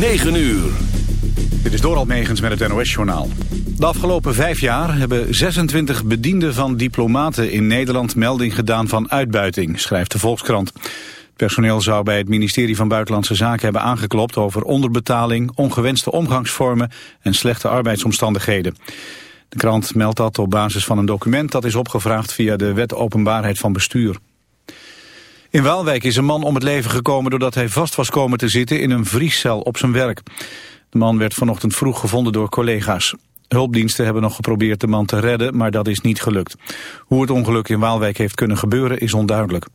9 uur. Dit is Doral Megens met het NOS-journaal. De afgelopen vijf jaar hebben 26 bedienden van diplomaten in Nederland melding gedaan van uitbuiting, schrijft de Volkskrant. Het personeel zou bij het ministerie van Buitenlandse Zaken hebben aangeklopt over onderbetaling, ongewenste omgangsvormen en slechte arbeidsomstandigheden. De krant meldt dat op basis van een document dat is opgevraagd via de wet openbaarheid van bestuur. In Waalwijk is een man om het leven gekomen doordat hij vast was komen te zitten in een vriescel op zijn werk. De man werd vanochtend vroeg gevonden door collega's. Hulpdiensten hebben nog geprobeerd de man te redden, maar dat is niet gelukt. Hoe het ongeluk in Waalwijk heeft kunnen gebeuren is onduidelijk.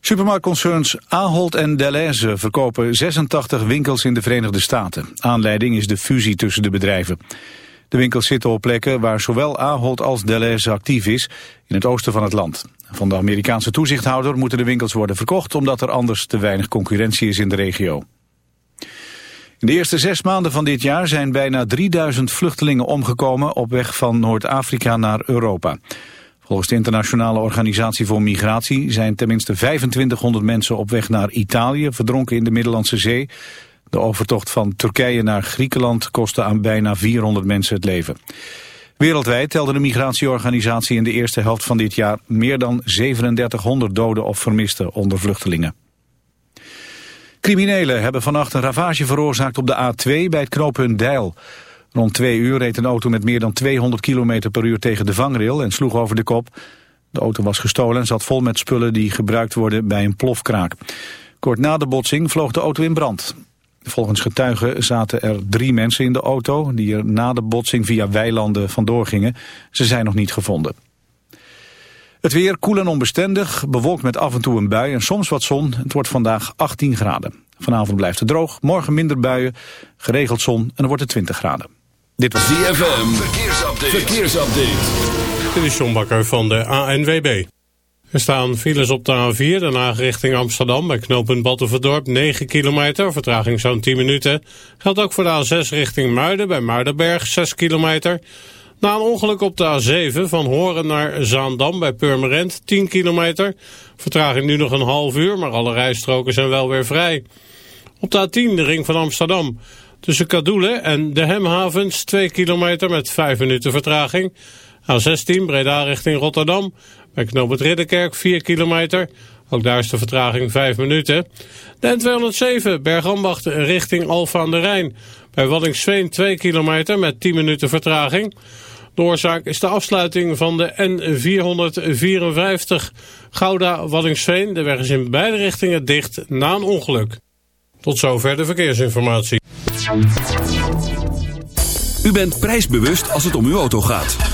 Supermarktconcerns Ahold en Deleuze verkopen 86 winkels in de Verenigde Staten. Aanleiding is de fusie tussen de bedrijven. De winkels zitten op plekken waar zowel Ahold als Deleuze actief is, in het oosten van het land. Van de Amerikaanse toezichthouder moeten de winkels worden verkocht... omdat er anders te weinig concurrentie is in de regio. In de eerste zes maanden van dit jaar zijn bijna 3000 vluchtelingen omgekomen... op weg van Noord-Afrika naar Europa. Volgens de Internationale Organisatie voor Migratie... zijn tenminste 2500 mensen op weg naar Italië... verdronken in de Middellandse Zee. De overtocht van Turkije naar Griekenland kostte aan bijna 400 mensen het leven. Wereldwijd telde de migratieorganisatie in de eerste helft van dit jaar meer dan 3700 doden of vermisten onder vluchtelingen. Criminelen hebben vannacht een ravage veroorzaakt op de A2 bij het knooppunt Deil. Rond twee uur reed een auto met meer dan 200 km per uur tegen de vangrail en sloeg over de kop. De auto was gestolen en zat vol met spullen die gebruikt worden bij een plofkraak. Kort na de botsing vloog de auto in brand. Volgens getuigen zaten er drie mensen in de auto... die er na de botsing via weilanden vandoor gingen. Ze zijn nog niet gevonden. Het weer koel en onbestendig, bewolkt met af en toe een bui en soms wat zon. Het wordt vandaag 18 graden. Vanavond blijft het droog, morgen minder buien, geregeld zon en dan wordt het 20 graden. Dit was DFM, verkeersupdate. verkeersupdate. Dit is John Bakker van de ANWB. Er staan files op de A4, daarna richting Amsterdam... bij knooppunt Battenverdorp, 9 kilometer, vertraging zo'n 10 minuten. Geldt ook voor de A6 richting Muiden, bij Muidenberg, 6 kilometer. Na een ongeluk op de A7 van Horen naar Zaandam bij Purmerend, 10 kilometer. Vertraging nu nog een half uur, maar alle rijstroken zijn wel weer vrij. Op de A10, de ring van Amsterdam... Tussen Kadoelen en de Hemhavens 2 kilometer met 5 minuten vertraging. A16 Breda richting Rotterdam bij Knoop het Ridderkerk 4 kilometer. Ook daar is de vertraging 5 minuten. De N207 Bergambacht richting Alfa aan de Rijn. Bij Waddingsveen 2 kilometer met 10 minuten vertraging. De oorzaak is de afsluiting van de N454 Gouda-Waddingsveen. De weg is in beide richtingen dicht na een ongeluk. Tot zover de verkeersinformatie. U bent prijsbewust als het om uw auto gaat.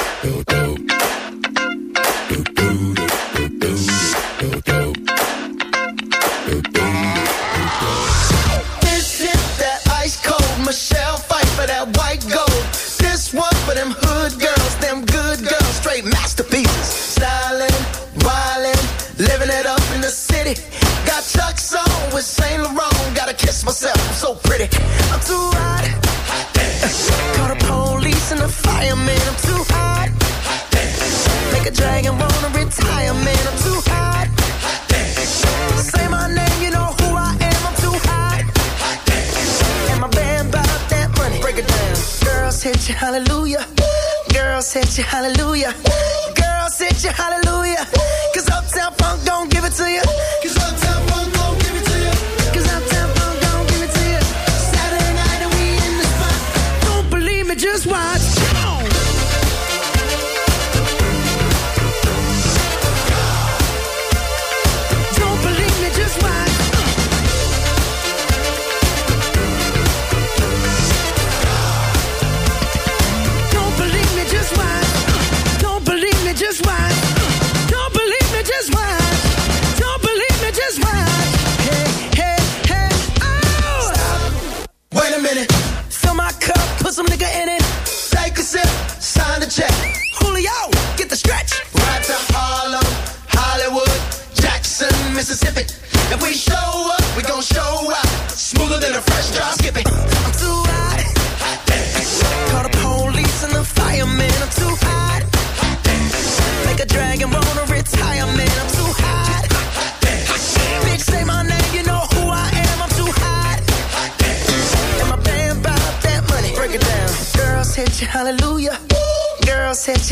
I'm too high.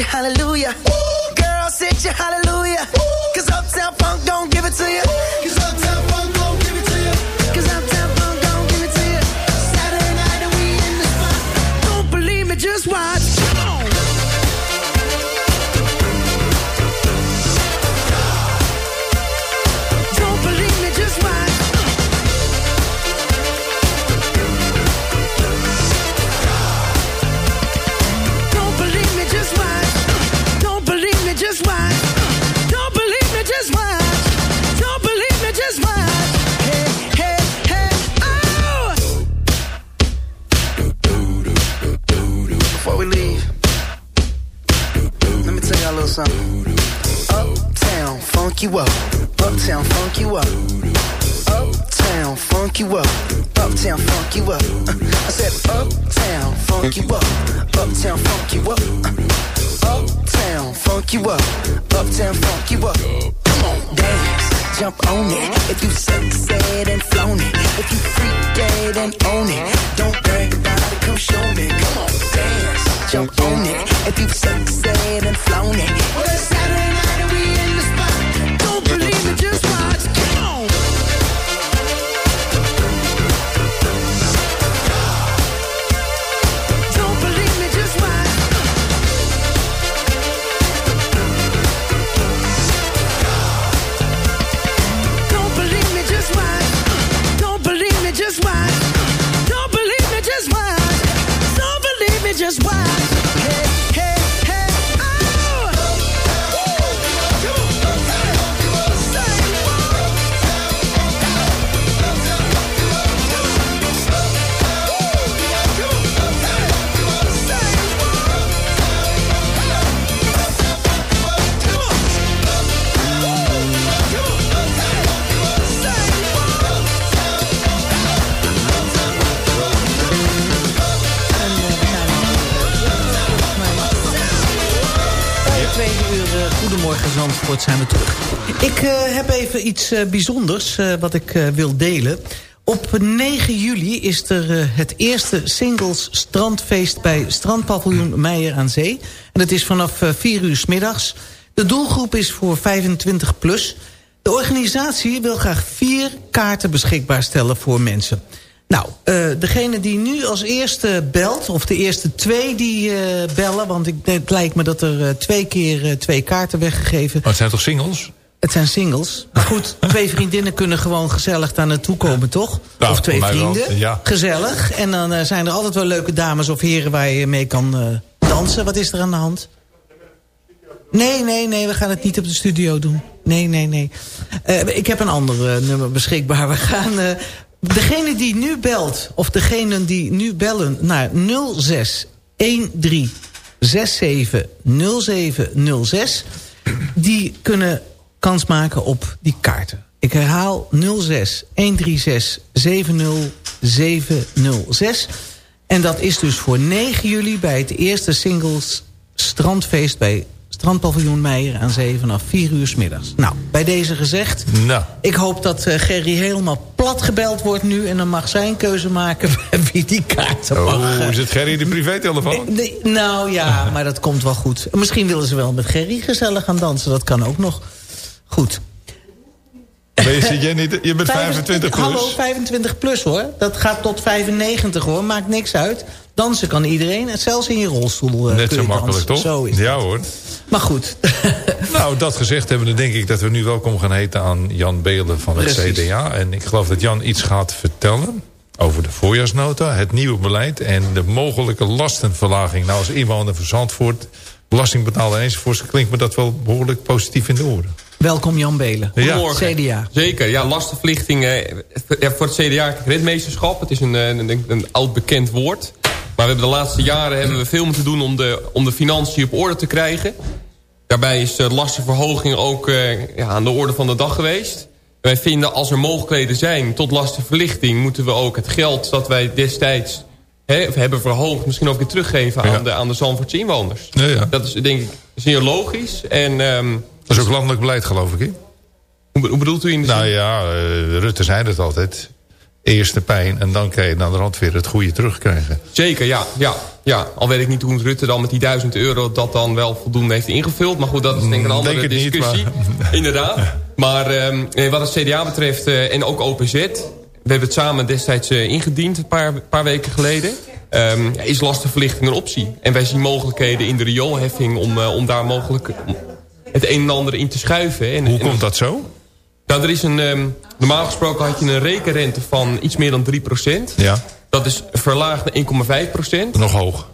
Hallelujah. If you've succeed and flown it. Even iets eh, bijzonders eh, wat ik eh, wil delen. Op 9 juli is er het eerste singles strandfeest... bij strandpaviljoen Meijer aan Zee. En het is vanaf eh, 4 uur s middags. De doelgroep is voor 25 plus. De organisatie wil graag vier kaarten beschikbaar stellen voor mensen. Nou, degene die nu als eerste belt, of de eerste twee die bellen... want ik, het lijkt me dat er twee keer twee kaarten weggegeven... Maar het zijn toch singles? Het zijn singles. Maar goed, twee vriendinnen kunnen gewoon gezellig daar naartoe komen, toch? Of twee wel, vrienden. ja. Gezellig. En dan eh, zijn er altijd wel leuke dames of heren waar je mee kan eh, dansen. Wat is er aan de hand? Nee, nee, nee, we gaan het niet op de studio doen. Nee, nee, nee. Eh, ik heb een ander nummer beschikbaar. We gaan... degene die nu belt, of degene die nu bellen naar 06 13 67 0706... die kunnen kans maken op die kaarten. Ik herhaal 06 136 70 706. En dat is dus voor 9 juli bij het eerste singles strandfeest... bij Strandpaviljoen Meijer aan Zee vanaf 4 uur s middags. Nou, bij deze gezegd... Nou, Ik hoop dat eh, Gerry helemaal plat gebeld wordt nu... en dan mag zijn keuze maken wie die kaarten mag. Oh, eh, is het Gerry de privételefoon? Nee, nou ja, maar dat komt wel goed. Misschien willen ze wel met Gerry gezellig gaan dansen. Dat kan ook nog. Goed. Je, zit jij niet, je bent 25 plus. Hallo, 25 plus hoor. Dat gaat tot 95 hoor. Maakt niks uit. Dansen kan iedereen. Zelfs in je rolstoel eh, Net zo makkelijk, dansen. toch? Zo is ja hoor. Maar goed. Nou, dat gezegd hebben, dan denk ik dat we nu welkom gaan heten aan Jan Beelen van het Precies. CDA. En ik geloof dat Jan iets gaat vertellen over de voorjaarsnota, het nieuwe beleid en de mogelijke lastenverlaging. Nou, als inwoner van Zandvoort, belastingbetaler enzovoort, klinkt me dat wel behoorlijk positief in de oren. Welkom Jan Belen. Goedemorgen. CDA. Zeker, ja, lastenverlichting eh, ja, voor het CDA redmeesterschap. Het is een, eh, een, een oud bekend woord. Maar we hebben de laatste jaren hebben we veel moeten doen om de, om de financiën op orde te krijgen. Daarbij is uh, lastenverhoging ook eh, ja, aan de orde van de dag geweest. Wij vinden als er mogelijkheden zijn tot lastenverlichting... moeten we ook het geld dat wij destijds hè, hebben verhoogd... misschien ook weer teruggeven Ja. aan, de, aan de Zandvoortse inwoners. Ja, ja. Dat is denk ik zeer logisch. En ehm, Dat is ook landelijk beleid, geloof ik. Hè? hoe, bedoelt u in de Nou zin- ja, eh, Rutte zei het altijd. Eerst de pijn en dan kan je aan de rand weer het goede terugkrijgen. Zeker, ja, ja, ja. Al weet ik niet hoe Rutte dan met die duizend euro... dat dan wel voldoende heeft ingevuld. Maar goed, dat is denk ik een Mm, andere denk het niet, discussie. Inderdaad. Maar ehm, eh, wat het CDA betreft eh, en ook OPZ... we hebben het samen destijds ingediend, een paar, paar weken geleden... ehm, ja, is lastenverlichting een optie. En wij zien mogelijkheden in de rioolheffing... om, om daar mogelijk het een en ander in te schuiven. En, Hoe en- komt dat zo? Nou, er is een, ehm, normaal gesproken had je een rekenrente van iets meer dan 3%. Ja, Dat is verlaagd naar 1,5%. nog hoog.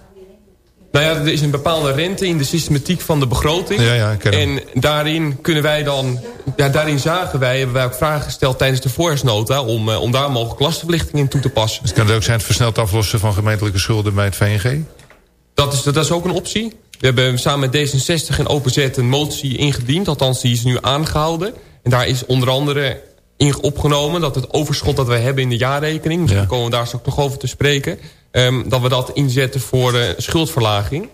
Nou ja, er is een bepaalde rente in de systematiek van de begroting. Ja, ja, ik ken hem. En daarin kunnen wij dan... Ja, daarin zagen wij, hebben wij ook vragen gesteld tijdens de voorjaarsnota... om, eh, om daar mogelijk lastenverlichting in toe te passen. Dus kan het ook zijn het versneld aflossen van gemeentelijke schulden bij het VNG? Dat is, dat is ook een optie. We hebben samen met D66 en OPZ een motie ingediend. Althans, die is nu aangehouden. En daar is onder andere in opgenomen... dat het overschot dat wij hebben in de jaarrekening... misschien Ja. komen we daar straks nog over te spreken... ehm, dat we dat inzetten voor eh, schuldverlaging.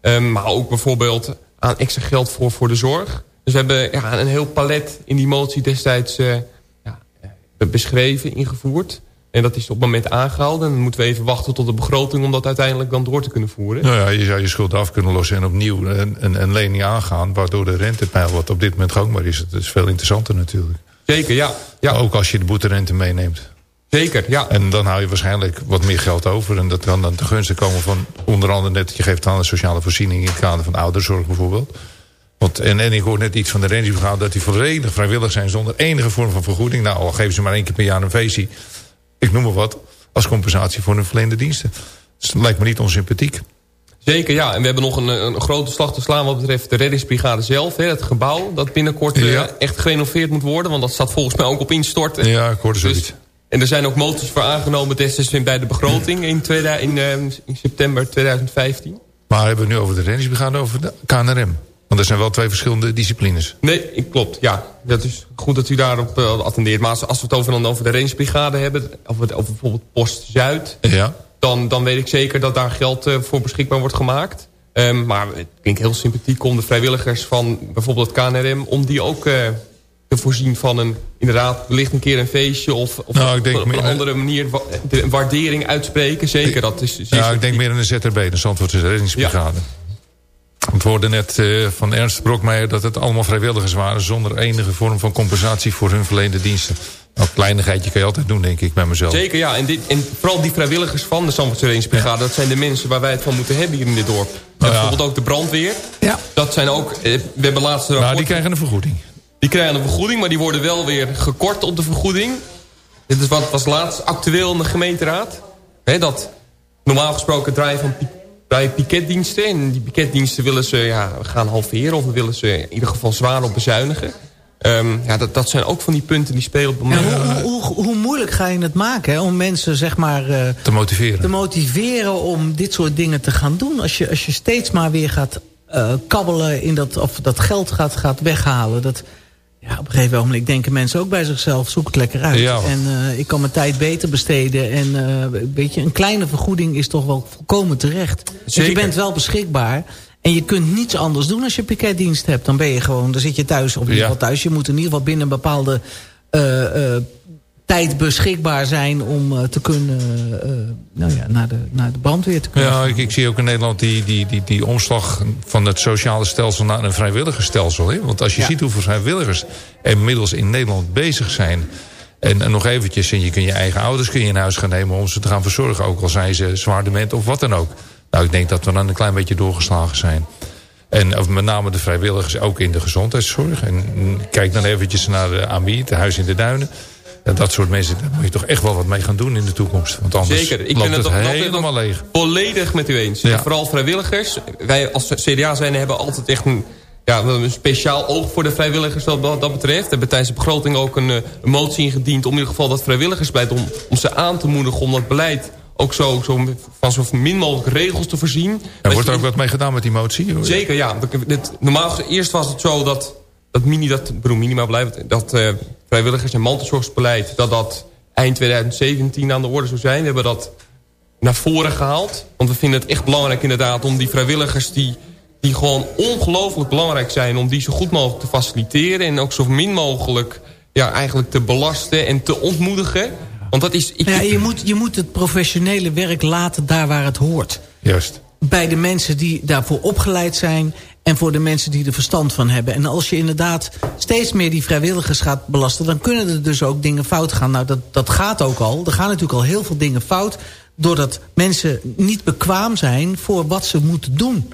Ehm, maar ook bijvoorbeeld aan extra geld voor, voor de zorg. Dus we hebben ja, een heel palet in die motie destijds eh, ja, eh, beschreven, ingevoerd. En dat is op het moment aangehouden. En dan moeten we even wachten tot de begroting... om dat uiteindelijk dan door te kunnen voeren. Nou ja, je zou je schulden af kunnen lossen en opnieuw een, een, een lening aangaan... waardoor de rentepeil, wat op dit moment gangbaar is... dat is veel interessanter natuurlijk. Zeker, ja. ja Ook als je de boeterente meeneemt. zeker, ja. En dan hou je waarschijnlijk wat meer geld over. En dat kan dan te gunsten komen van onder andere net... je geeft aan de sociale voorziening in het kader van ouderzorg bijvoorbeeld. Want, en, en ik hoor net iets van de Rangebrigade... dat die volledig vrijwillig zijn zonder enige vorm van vergoeding. Nou, al geven ze maar één keer per jaar een feestje. Ik noem maar wat. Als compensatie voor hun verleende diensten. Dus dat lijkt me niet onsympathiek. Zeker, ja. En we hebben nog een, een grote slag te slaan wat betreft de reddingsbrigade zelf. Hè, het gebouw dat binnenkort eh, Ja. echt gerenoveerd moet worden. Want dat staat volgens mij ook op instorten. Ja, ik hoorde zoiets. Dus, en er zijn ook moties voor aangenomen destijds bij de begroting in, 2000 in, eh, in september 2015. Maar hebben we nu over de Rangebrigade over de KNRM? Want er zijn wel twee verschillende disciplines. Nee, ik- klopt, ja. Dat is goed dat u daarop eh, attendeert. Maar als, als we het over, dan over de reddingsbrigade hebben... over, over bijvoorbeeld Post Zuid... Ja. dan, dan weet ik zeker dat daar geld eh, voor beschikbaar wordt gemaakt. Ehm, maar het klinkt heel sympathiek om de vrijwilligers van bijvoorbeeld het KNRM... om die ook eh, te voorzien van een, inderdaad, wellicht een keer een feestje... of, of Nou, ik denk op een andere manier wa- de waardering uitspreken. Zeker, dat is Ja, ik sympathiek. denk meer aan de ZRB, de Zandvoortse Reddingsbrigade. Het hoorde net eh, van Ernst Brokmeijer dat het allemaal vrijwilligers waren... zonder enige vorm van compensatie voor hun verleende diensten. Nou, kleinigheidje kan je altijd doen, denk ik, bij mezelf. Zeker, ja. En, dit, en vooral die vrijwilligers van de Zandvoortse Reddingsbrigade... dat zijn de mensen waar wij het van moeten hebben hier in dit dorp. Ja. Bijvoorbeeld ook de brandweer. Ja. Dat zijn ook... eh, We hebben laatst een Nou, rapport... die krijgen een vergoeding. Die krijgen een vergoeding, maar die worden wel weer gekort op de vergoeding. Dit is wat was laatst actueel in de gemeenteraad. Dat normaal gesproken draaien van draaien piketdiensten. En die piketdiensten willen ze ja, gaan halveren of willen ze in ieder geval zwaar op bezuinigen. Ehm, ja, dat, dat zijn ook van die punten die spelen op het Ja, moment. hoe, hoe, hoe, hoe moeilijk ga je het maken hè, om mensen zeg maar, eh, Te motiveren. te motiveren om dit soort dingen te gaan doen? Als je, als je steeds maar weer gaat eh, kabbelen in dat, of dat geld gaat, gaat weghalen. Dat, ja, op een gegeven moment denken mensen ook bij zichzelf, zoek het lekker uit. Ja. En eh, ik kan mijn tijd beter besteden. En eh, weet je, een kleine vergoeding is toch wel volkomen terecht. Want je bent wel beschikbaar. En je kunt niets anders doen als je piketdienst hebt. Dan ben je gewoon, dan zit je thuis, of in ieder Ja. geval thuis. Je moet in ieder geval binnen een bepaalde eh, tijd beschikbaar zijn om eh, te kunnen eh, nou ja, naar, de, naar de brandweer te kunnen. Ja, ik, ik zie ook in Nederland die, die, die, die omslag van het sociale stelsel naar een vrijwilligersstelsel. Hè? Want als je Ja. ziet hoeveel vrijwilligers er inmiddels in Nederland bezig zijn. En, en nog eventjes, en je kunt je eigen ouders kun je in huis gaan nemen om ze te gaan verzorgen. Ook al zijn ze zwaar dement of wat dan ook. Nou, ik denk dat we dan een klein beetje doorgeslagen zijn. En of met name de vrijwilligers ook in de gezondheidszorg. En mm, kijk dan eventjes naar de AMI, het Huis in de Duinen. Ja, dat soort mensen, daar moet je toch echt wel wat mee gaan doen in de toekomst. Want anders Zeker. Ik loopt ben het helemaal leeg. Volledig met u eens. Ja. Vooral vrijwilligers. Wij als CDA zijn hebben altijd echt een, ja, een speciaal oog voor de vrijwilligers wat dat betreft. We hebben tijdens de begroting ook een, eh, een motie ingediend... om in ieder geval dat vrijwilligersbeleid, om, om ze aan te moedigen... om dat beleid ook zo, zo van zo min mogelijk regels te voorzien. En Dat wordt er ook wat mee gedaan met die motie? hoor? Zeker, ja. Dit, normaal, eerst was het zo dat, dat, mini, dat bedoel, minima beleid, dat eh, vrijwilligers- en mantelzorgsbeleid, dat dat eind 2017 aan de orde zou zijn. We hebben dat naar voren gehaald. Want we vinden het echt belangrijk inderdaad om die vrijwilligers die, die gewoon ongelooflijk belangrijk zijn, om die zo goed mogelijk te faciliteren en ook zo min mogelijk ja, eigenlijk te belasten en te ontmoedigen. Want dat is... Ik, Ja, je, moet, je moet het professionele werk laten daar waar het hoort. Juist. Bij de mensen die daarvoor opgeleid zijn... en voor de mensen die er verstand van hebben. En als je inderdaad steeds meer die vrijwilligers gaat belasten... dan kunnen er dus ook dingen fout gaan. Nou, dat, dat gaat ook al. Er gaan natuurlijk al heel veel dingen fout... doordat mensen niet bekwaam zijn voor wat ze moeten doen.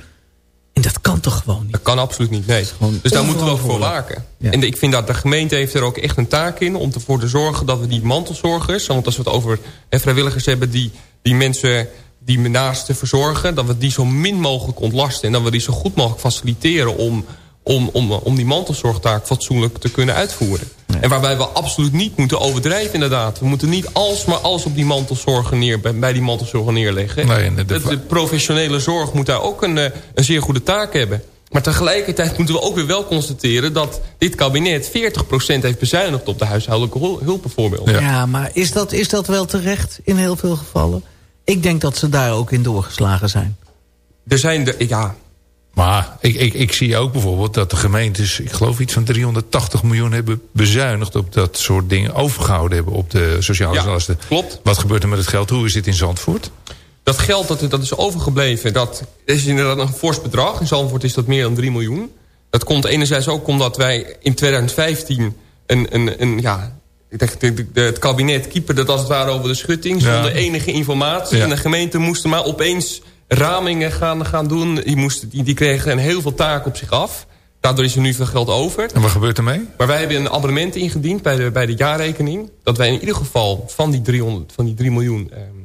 En dat kan toch gewoon niet? Dat kan absoluut niet, nee. Dus daar moeten we ook voor waken. Ja. En ik vind dat de gemeente heeft er ook echt een taak in... om ervoor te zorgen dat we die mantelzorgers... want als we het over vrijwilligers hebben... die, die mensen die naasten verzorgen... dat we die zo min mogelijk ontlasten... en dat we die zo goed mogelijk faciliteren... om, om, om, om die mantelzorgtaak fatsoenlijk te kunnen uitvoeren. En waarbij we absoluut niet moeten overdrijven inderdaad. We moeten niet alsmaar alles op die mantelzorger neer, bij, die mantelzorger neerleggen. Nee, de- de, de professionele zorg moet daar ook een, eh, een zeer goede taak hebben. Maar tegelijkertijd moeten we ook weer wel constateren... dat dit kabinet 40% heeft bezuinigd op de huishoudelijke hul- hulp bijvoorbeeld. Ja, maar is dat, is dat wel terecht in heel veel gevallen? Ik denk dat ze daar ook in doorgeslagen zijn. Er zijn de, ja, Maar ik, ik, ik zie ook bijvoorbeeld dat de gemeentes... ik geloof iets van 380 miljoen hebben bezuinigd... op dat soort dingen overgehouden hebben op de sociale Ja, lasten. klopt. Wat gebeurt er met het geld? Hoe is dit in Zandvoort? dat geld dat, dat is overgebleven, dat is inderdaad een fors bedrag. In Zandvoort is dat meer dan 3 miljoen. Dat komt enerzijds ook omdat wij in 2015 een, een, een ja, ik denk, de, de- het kabinet kieperde dat als het ware over de schutting... Ja. zonder enige informatie. Ja. En de gemeente moesten maar opeens ramingen gaan, gaan doen. Die, moesten, die, die kregen heel veel taken op zich af. Daardoor is er nu veel geld over. En wat gebeurt ermee? Maar wij hebben een abonnement ingediend bij de, bij de jaarrekening... dat wij in ieder geval van die, 300, van die 3 miljoen... ehm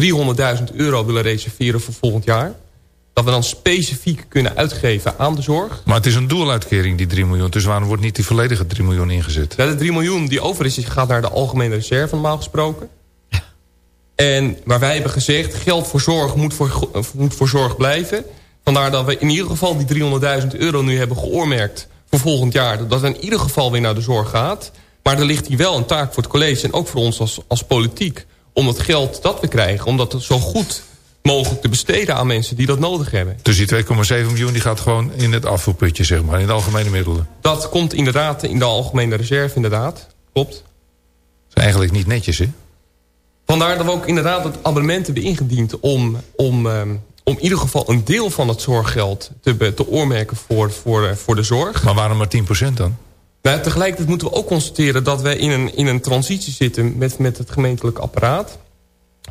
300.000 euro willen reserveren voor volgend jaar. Dat we dan specifiek kunnen uitgeven aan de zorg. Maar het is een doeluitkering, die 3 miljoen. Dus waarom wordt niet die volledige 3 miljoen ingezet? Ja, de 3 miljoen die over is, die gaat naar de algemene reserve normaal gesproken. En waar wij hebben gezegd, geld voor zorg moet voor, eh, moet voor zorg blijven. Vandaar dat we in ieder geval die 300.000 euro nu hebben geoormerkt voor volgend jaar. Dat dat in ieder geval weer naar de zorg gaat. Maar er ligt hier wel een taak voor het college en ook voor ons als, als politiek. Om dat geld dat we krijgen, om dat zo goed mogelijk te besteden aan mensen die dat nodig hebben. Dus die 2,7 miljoen die gaat gewoon in het afvoerputje, zeg maar. In de algemene middelen. Dat komt inderdaad in de algemene reserve, inderdaad. Klopt. Dat is eigenlijk niet netjes, hè? Vandaar dat we ook inderdaad het abonnement hebben ingediend... om, om, ehm, om in ieder geval een deel van het zorggeld te, te oormerken voor, voor, eh, voor de zorg. Maar waarom maar 10% dan? Nou, tegelijkertijd moeten we ook constateren dat wij in een, in een transitie zitten met, met het gemeentelijk apparaat.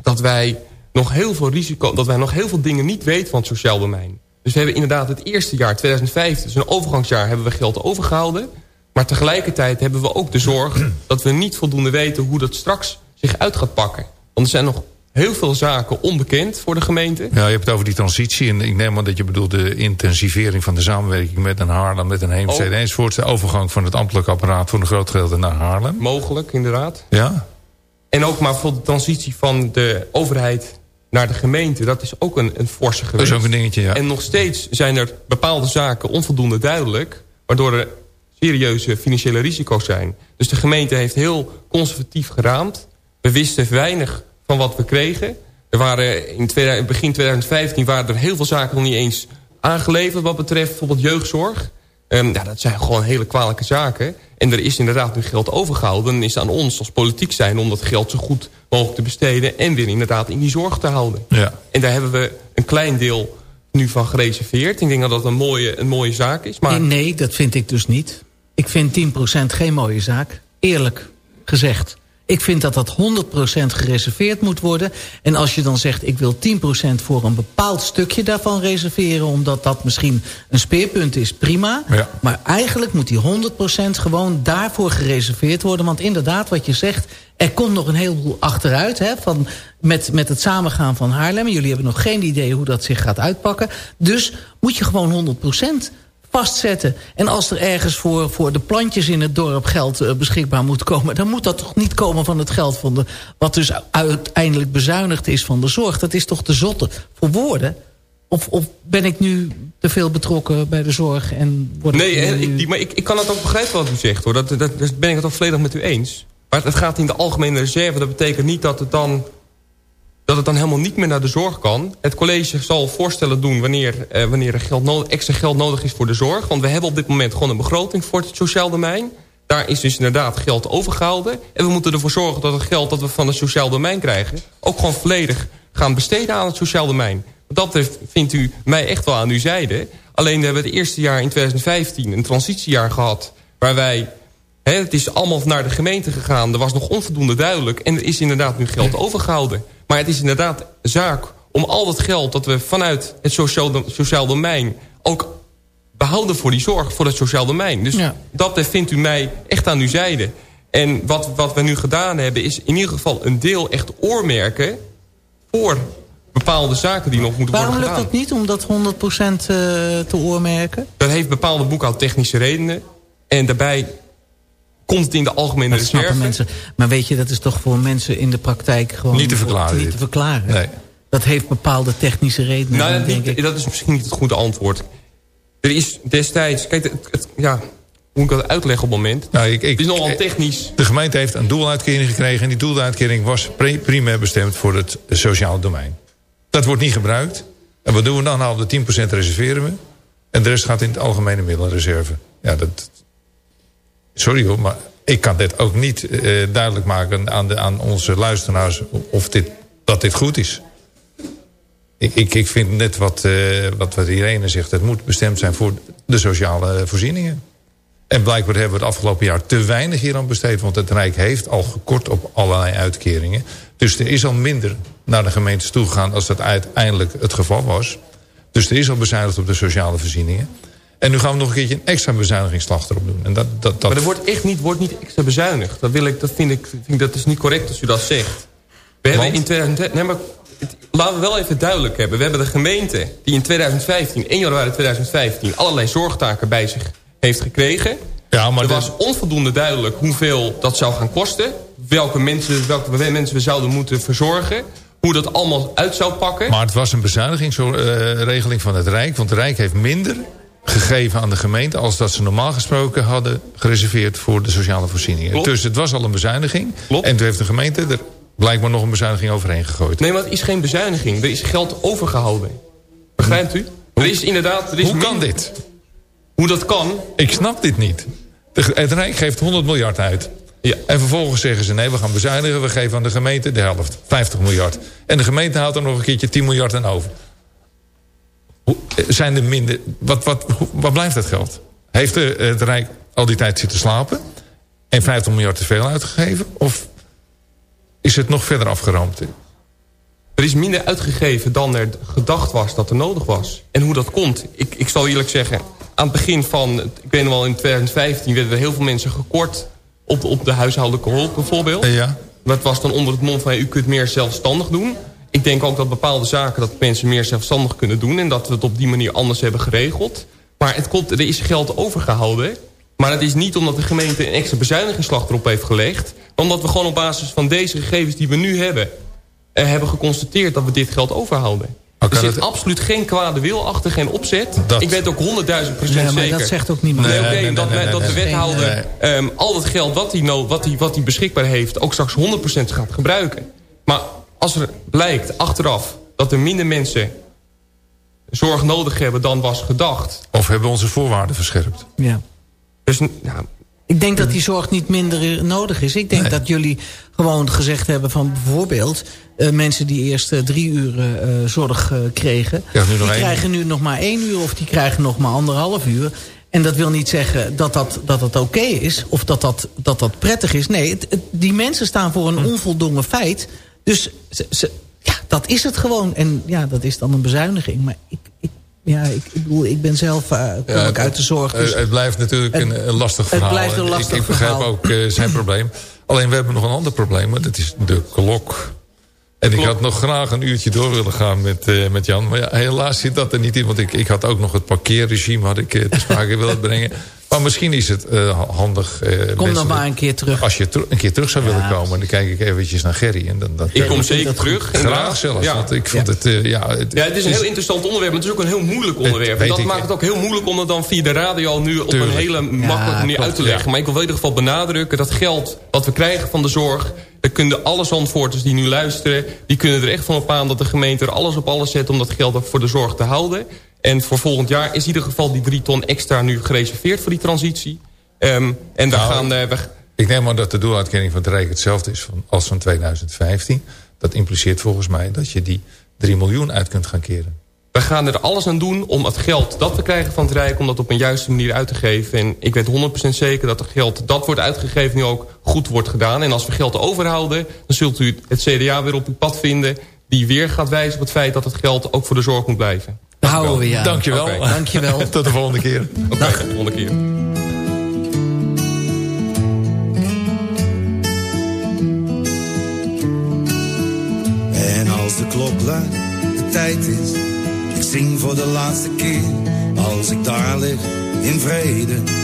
Dat wij, nog heel veel risico, dat wij nog heel veel dingen niet weten van het sociaal domein. Dus we hebben inderdaad het eerste jaar, 2015, dus een overgangsjaar, hebben we geld overgehouden. Maar tegelijkertijd hebben we ook de zorg dat we niet voldoende weten hoe dat straks zich uit gaat pakken. Want er zijn nog heel veel zaken onbekend voor de gemeente. Ja, je hebt het over die transitie. En ik neem aan dat je bedoelt de intensivering van de samenwerking met een Haarlem, met een Heemstede Oh. enzovoort. De overgang van het ambtelijk apparaat voor een groot gedeelte naar Haarlem. Mogelijk, inderdaad. Ja? En ook maar voor de transitie van de overheid naar de gemeente. Dat is ook een, een forse Dat geweest. is ook een dingetje, ja. En nog steeds zijn er bepaalde zaken onvoldoende duidelijk... waardoor er serieuze financiële risico's zijn. Dus de gemeente heeft heel conservatief geraamd. We wisten weinig van wat we kregen. Er waren in 2000 begin 2015 waren er heel veel zaken nog niet eens aangeleverd... wat betreft bijvoorbeeld jeugdzorg. Ehm, ja, dat zijn gewoon hele kwalijke zaken. En er is inderdaad nu geld overgehouden. Dan is het aan ons als politiek zijn om dat geld zo goed mogelijk te besteden... en weer inderdaad in die zorg te houden. Ja. En daar hebben we een klein deel nu van gereserveerd. Ik denk dat dat een mooie, een mooie zaak is. Maar Nee, dat vind ik dus niet. Ik vind 10% geen mooie zaak. Eerlijk gezegd. Ik vind dat dat 100% gereserveerd moet worden. En als je dan zegt, ik wil 10% voor een bepaald stukje daarvan reserveren... omdat dat misschien een speerpunt is, prima. Ja. Maar eigenlijk moet die 100% gewoon daarvoor gereserveerd worden. Want inderdaad, wat je zegt, er komt nog een heleboel achteruit... Hè, van, met, met het samengaan van Haarlem. Jullie hebben nog geen idee hoe dat zich gaat uitpakken. Dus moet je gewoon 100% vastzetten. En als er ergens voor, voor de plantjes in het dorp geld eh, beschikbaar moet komen... dan moet dat toch niet komen van het geld van de... wat dus uiteindelijk bezuinigd is van de zorg. Dat is toch te zotte voor woorden? Of, of ben ik nu te veel betrokken bij de zorg en word Nee, ik nu- ik, maar ik, ik kan het ook begrijpen wat u zegt hoor. Dat, dat, ben ik het ook volledig met u eens. Maar het gaat in de algemene reserve. Dat betekent niet dat het dan, dat het dan helemaal niet meer naar de zorg kan. Het college zal voorstellen doen wanneer, eh, wanneer er geld nodig, extra geld nodig is voor de zorg. Want we hebben op dit moment gewoon een begroting voor het sociaal domein. Daar is dus inderdaad geld overgehouden. En we moeten ervoor zorgen dat het geld dat we van het sociaal domein krijgen... ook gewoon volledig gaan besteden aan het sociaal domein. Dat vindt u mij echt wel aan uw zijde. Alleen we hebben het eerste jaar in 2015 een transitiejaar gehad... waar wij... Het is allemaal naar de gemeente gegaan. Er was nog onvoldoende duidelijk. En er is inderdaad nu geld overgehouden. Maar het is inderdaad zaak om al dat geld... dat we vanuit het sociaal, sociaal domein... ook behouden voor die zorg, voor het sociaal domein. Dus Ja. dat betreft vindt u mij echt aan uw zijde. En wat, wat we nu gedaan hebben... is in ieder geval een deel echt oormerken... voor bepaalde zaken die nog moeten Waarom worden lukt gedaan. dat niet om dat 100% eh, te oormerken? Dat heeft bepaalde boekhoudtechnische redenen. En daarbij komt het in de algemene Dat snappen reserve. mensen. Maar weet je, dat is toch voor mensen in de praktijk gewoon... Niet te verklaren, Niet te verklaren. Nee. Dat heeft bepaalde technische redenen. Nou, dat, denk niet- ik. dat is misschien niet het goede antwoord. Er is destijds... Kijk, het, het- ja, hoe moet ik dat uitleggen op het moment? Nou, ik, ik, Het is nogal technisch. De gemeente heeft een doeluitkering gekregen... en die doeluitkering was pri- primair bestemd voor het sociale domein. Dat wordt niet gebruikt. En wat doen we dan? Nou, de 10% reserveren we. En de rest gaat in het algemene middelenreserve. Ja, dat... Sorry hoor, maar ik kan dit ook niet eh, duidelijk maken aan, de, aan onze luisteraars... of dit, dat dit goed is. Ik, ik, ik vind net wat, eh, wat, wat Irene zegt... het moet bestemd zijn voor de sociale voorzieningen. En blijkbaar hebben we het afgelopen jaar te weinig hier aan besteed. Want het Rijk heeft al gekort op allerlei uitkeringen. Dus er is al minder naar de gemeentes toegegaan... als dat uiteindelijk het geval was. Dus er is al bezuinigd op de sociale voorzieningen. En nu gaan we nog een keertje een extra bezuinigingsslag erop doen. En dat, dat, dat... Maar er wordt echt niet, wordt niet extra bezuinigd. Dat, wil ik, dat vind ik, vind ik dat is niet correct als u dat zegt. We hebben in 2000, nee, maar het- laten we wel even duidelijk hebben. We hebben de gemeente die in 2015, 1 januari 2015... allerlei zorgtaken bij zich heeft gekregen. Ja, maar er was onvoldoende duidelijk hoeveel dat zou gaan kosten. Welke mensen, welke mensen we zouden moeten verzorgen. Hoe dat allemaal uit zou pakken. Maar het was een bezuinigingsregeling van het Rijk. Want het Rijk heeft minder gegeven aan de gemeente... als dat ze normaal gesproken hadden gereserveerd voor de sociale voorzieningen. Klopt. Dus het was al een bezuiniging. Klopt. En toen heeft de gemeente er blijkbaar nog een bezuiniging overheen gegooid. Nee, maar het is geen bezuiniging. Er is geld overgehouden. Begrijpt u? Er is inderdaad... Er is Hoe kan dit? Hoe dat kan? Ik snap dit niet. De- Het Rijk geeft 100 miljard uit. Ja. En vervolgens zeggen ze nee, we gaan bezuinigen. We geven aan de gemeente de helft, 50 miljard. En de gemeente houdt er nog een keertje 10 miljard aan over. Eh, zijn er minder... Wat, wat, wat blijft dat geld? Heeft de, het Rijk al die tijd zitten slapen? En 50 miljard te veel uitgegeven? Of is het nog verder afgeroomd? Er is minder uitgegeven dan er gedacht was dat er nodig was. En hoe dat komt, ik, ik zal eerlijk zeggen... aan het begin van, ik weet nog wel in 2015... werden er heel veel mensen gekort op de, op de huishoudelijke hulp bijvoorbeeld. Ja. Dat was dan onder het mond van... u kunt meer zelfstandig doen. Ik denk ook dat bepaalde zaken... dat mensen meer zelfstandig kunnen doen... en dat we het op die manier anders hebben geregeld. Maar het komt, er is geld overgehouden... Maar het is niet omdat de gemeente een extra bezuinigingsslag erop heeft gelegd. Maar omdat we gewoon op basis van deze gegevens die we nu hebben... eh, hebben geconstateerd dat we dit geld overhouden. Oké, er zit dat- absoluut geen kwade wil achter, geen opzet. Dat- Ik weet ook honderdduizend procent Nee, maar zeker. dat zegt ook niemand. Nee, Nee, oké, nee, nee, dat, nee, wij- nee, dat de nee. wethouder ehm, al het geld wat hij, wat, hij, wat hij beschikbaar heeft... ook straks 100% gaat gebruiken. Maar als er blijkt achteraf dat er minder mensen zorg nodig hebben dan was gedacht. Of hebben we onze voorwaarden verscherpt? Ja. Dus ja, Ik denk dat die zorg niet minder eh, nodig is. Ik denk Nee. dat jullie gewoon gezegd hebben van bijvoorbeeld... eh, mensen die eerst eh, drie uur eh, zorg eh, kregen... Ja, die krijgen nu nog maar één uur of die krijgen nog maar anderhalf uur. En dat wil niet zeggen dat dat, dat, dat oké is of dat dat, dat dat prettig is. Nee, het, het- die mensen staan voor Hm. een onvoldongen feit. Dus ze, ze- ja, dat is het gewoon. En ja, dat is dan een bezuiniging. Maar ik, ik, ja, ik, ik bedoel, ik ben zelf eh, kom Ja, ik uit de zorg. Dus Eh, het blijft natuurlijk Het- een, een lastig het verhaal. blijft een En lastig ik, ik begrijp verhaal. ook eh, zijn probleem. Alleen we hebben nog een ander probleem. maar Dat is de klok. En ik Klok. had nog graag een uurtje door willen gaan met, eh, met Jan. Maar ja, helaas zit dat er niet in. Want ik, ik had ook nog het parkeerregime had ik, eh, te sprake willen brengen. Maar misschien is het eh, handig... eh, Kom dan maar een keer terug. Als je ter- een keer terug zou willen komen... dan kijk ik eventjes naar Gerry. En dan, dan, ik kom zeker terug. Graag zelfs. Ja. Want ik vond het... eh, ja, het, Ja, het is een heel interessant onderwerp, maar het is ook een heel moeilijk onderwerp. En dat ik. maakt het ook heel moeilijk om het dan via de radio nu op Tuurlijk. een hele makkelijke manier klopt. uit te leggen. Ja. Maar ik wil in ieder geval benadrukken dat geld wat we krijgen van de zorg... daar kunnen alle zandvoorters die nu luisteren... die kunnen er echt van op aan dat de gemeente er alles op alles zet... om dat geld ook voor de zorg te houden. En voor volgend jaar is in ieder geval die drie ton extra nu gereserveerd voor die transitie. Ehm, en daar Nou, gaan eh, we... Ik neem aan dat de doeluitkering van het Rijk hetzelfde is van, als van 2015. Dat impliceert volgens mij dat je die 3 miljoen uit kunt gaan keren. We gaan er alles aan doen om het geld dat we krijgen van het Rijk... om dat op een juiste manier uit te geven. En ik weet 100% zeker dat het geld dat wordt uitgegeven... nu ook goed wordt gedaan. En als we geld overhouden... dan zult u het CDA weer op uw pad vinden... die weer gaat wijzen op het feit dat het geld ook voor de zorg moet blijven. Daar houden we je aan. Dankjewel. Dankjewel. Tot de volgende keer. Oké, de volgende keer. En als de klok luidt, de tijd is. Ik zing voor de laatste keer. Als ik daar lig, in vrede.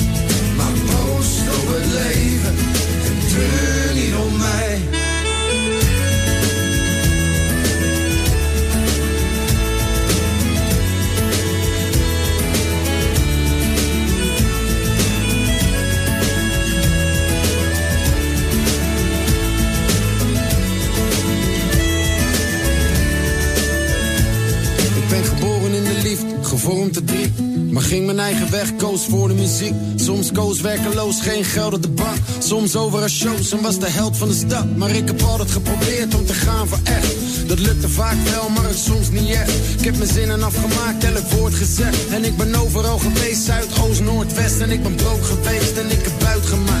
Maar proost op het leven, weg, koos voor de muziek. Soms koos werkeloos, geen geld op de bank. Soms overal shows en was de held van de stad. Maar ik heb altijd geprobeerd om te gaan voor echt. Dat lukte vaak wel, maar het soms niet echt. Ik heb mijn zinnen afgemaakt, elk woord gezegd. En ik ben overal geweest, Zuid, Oost, Noord, West. En ik ben brood geweest en ik heb buit gemaakt.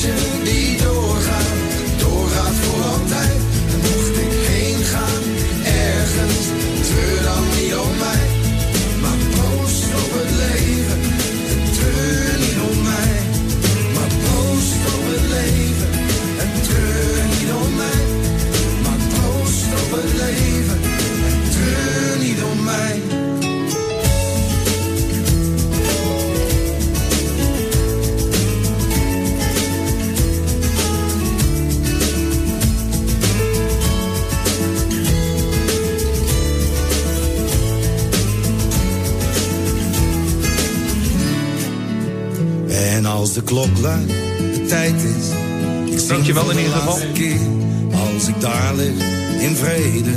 Zo'n de klok luidt, de tijd is. Ik Dankjewel voor in de ieder geval. keer. Als ik daar lig, in vrede,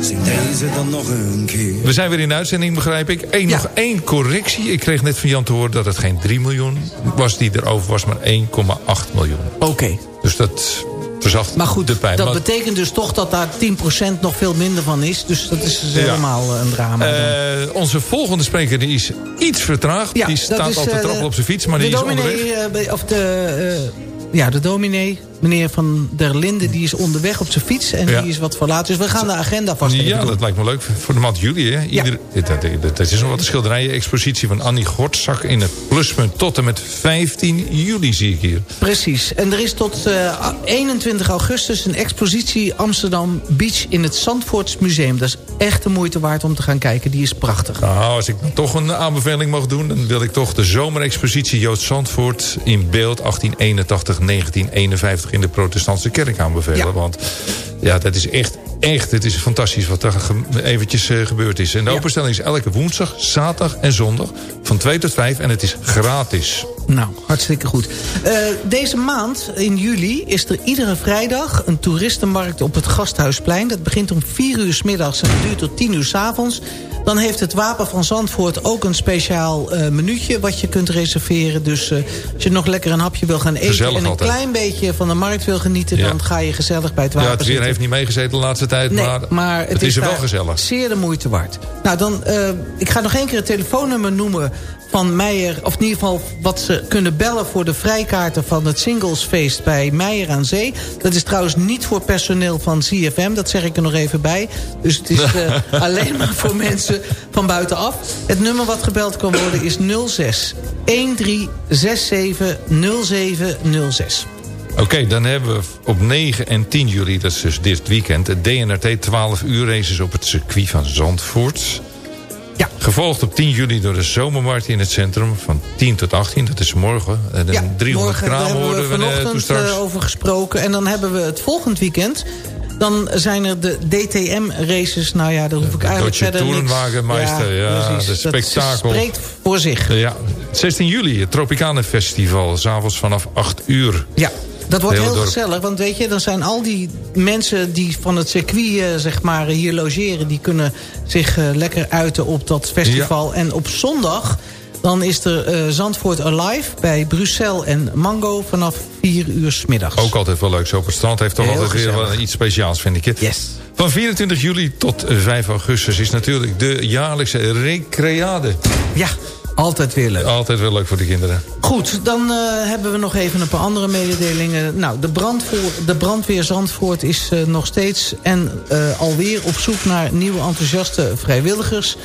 zing deze dan nog een keer. We zijn weer in de uitzending, begrijp ik. Eén, Ja. Nog één correctie. Ik kreeg net van Jan te horen dat het geen 3 miljoen was die erover was, maar 1,8 miljoen. Oké. Dus dat verzacht Maar goed, de pijn. dat Maar, betekent dus toch dat daar 10% nog veel minder van is. Dus dat is dus helemaal eh, een drama. eh, onze volgende spreker die is iets vertraagd. Ja, die staat is, al te eh, trappelen op zijn fiets, maar die is onderweg. of de, ja, de dominee, meneer Van der Linden, die is onderweg op zijn fiets. En Ja. die is wat verlaat. Dus we gaan de agenda vast even Ja, doen. dat lijkt me leuk voor de maand juli. Hè? Ieder, dat, dat, dat is nog wat een schilderijen-expositie van Annie Gortzak... in het pluspunt tot en met 15 juli, zie ik hier. Precies. En er is tot eh, 21 augustus een expositie Amsterdam Beach in het Zandvoorts Museum. Dat is echt de moeite waard om te gaan kijken. Die is prachtig. Nou, als ik dan toch een aanbeveling mag doen... dan wil ik toch de zomerexpositie Jood Zandvoort... in beeld 1881-1951 in de protestantse kerk aanbevelen. Ja. Want ja, dat is echt, echt... het is fantastisch wat er ge- eventjes eh, gebeurd is. En de Ja. openstelling is elke woensdag, zaterdag en zondag... van 2 tot 5 en het is gratis. Nou, hartstikke goed. Eh, deze maand, in juli, is er iedere vrijdag een toeristenmarkt op het Gasthuisplein. Dat begint om 4 uur s middags en duurt tot 10 uur s avonds. Dan heeft het Wapen van Zandvoort ook een speciaal eh minuutje wat je kunt reserveren. Dus als je nog lekker een hapje wil gaan eten Gezellig en een altijd. klein beetje van de markt wil genieten... Ja. dan ga je gezellig bij het Wapen Ja, het weer heeft niet meegezeten de laatste tijd, Nee, maar, maar het, is er wel gezellig. Zeer de moeite waard. Nou, dan, eh, ik ga nog één keer het telefoonnummer noemen van Meijer. Of in ieder geval wat ze kunnen bellen voor de vrijkaarten van het singlesfeest bij Meijer aan Zee. Dat is trouwens niet voor personeel van CFM. Dat zeg ik er nog even bij. Dus het is eh, alleen maar voor mensen van buitenaf. Het nummer wat gebeld kan worden is 06 1367 0706. Oké, dan hebben we op 9 en 10 juli, dat is dus dit weekend... het DNRT 12 uur races op het circuit van Zandvoort. Ja. Gevolgd op 10 juli door de zomermarkt in het centrum van 10 tot 18. Dat is morgen. En Ja, 300 morgen, hebben we worden we eh, vanochtend straks. eh, over gesproken. En dan hebben we het volgend weekend... Dan zijn er de DTM-races. Nou ja, daar hoef ik eigenlijk Deutsche verder niks... Tourenwagenmeister, ja, precies. dat spektakel. spreekt voor zich. Ja, 16 juli, het Tropicana Festival. S'avonds vanaf 8 uur. Ja, dat wordt heel gezellig. Want weet je, dan zijn al die mensen die van het circuit eh, zeg maar, hier logeren... die kunnen zich eh, lekker uiten op dat festival. En op zondag... Dan is er eh, Zandvoort Alive bij Bruxelles en Mango vanaf 4 uur 's middags. Ook altijd wel leuk. Zo op het strand heeft toch Heel altijd weer wel iets speciaals, vind ik. hè? Yes. Van 24 juli tot 5 augustus is natuurlijk de jaarlijkse recreade. Ja, altijd weer leuk. Altijd wel leuk voor de kinderen. Goed, dan eh, hebben we nog even een paar andere mededelingen. Nou, de, brandvoer, de brandweer Zandvoort is eh, nog steeds en eh, alweer op zoek naar nieuwe enthousiaste vrijwilligers.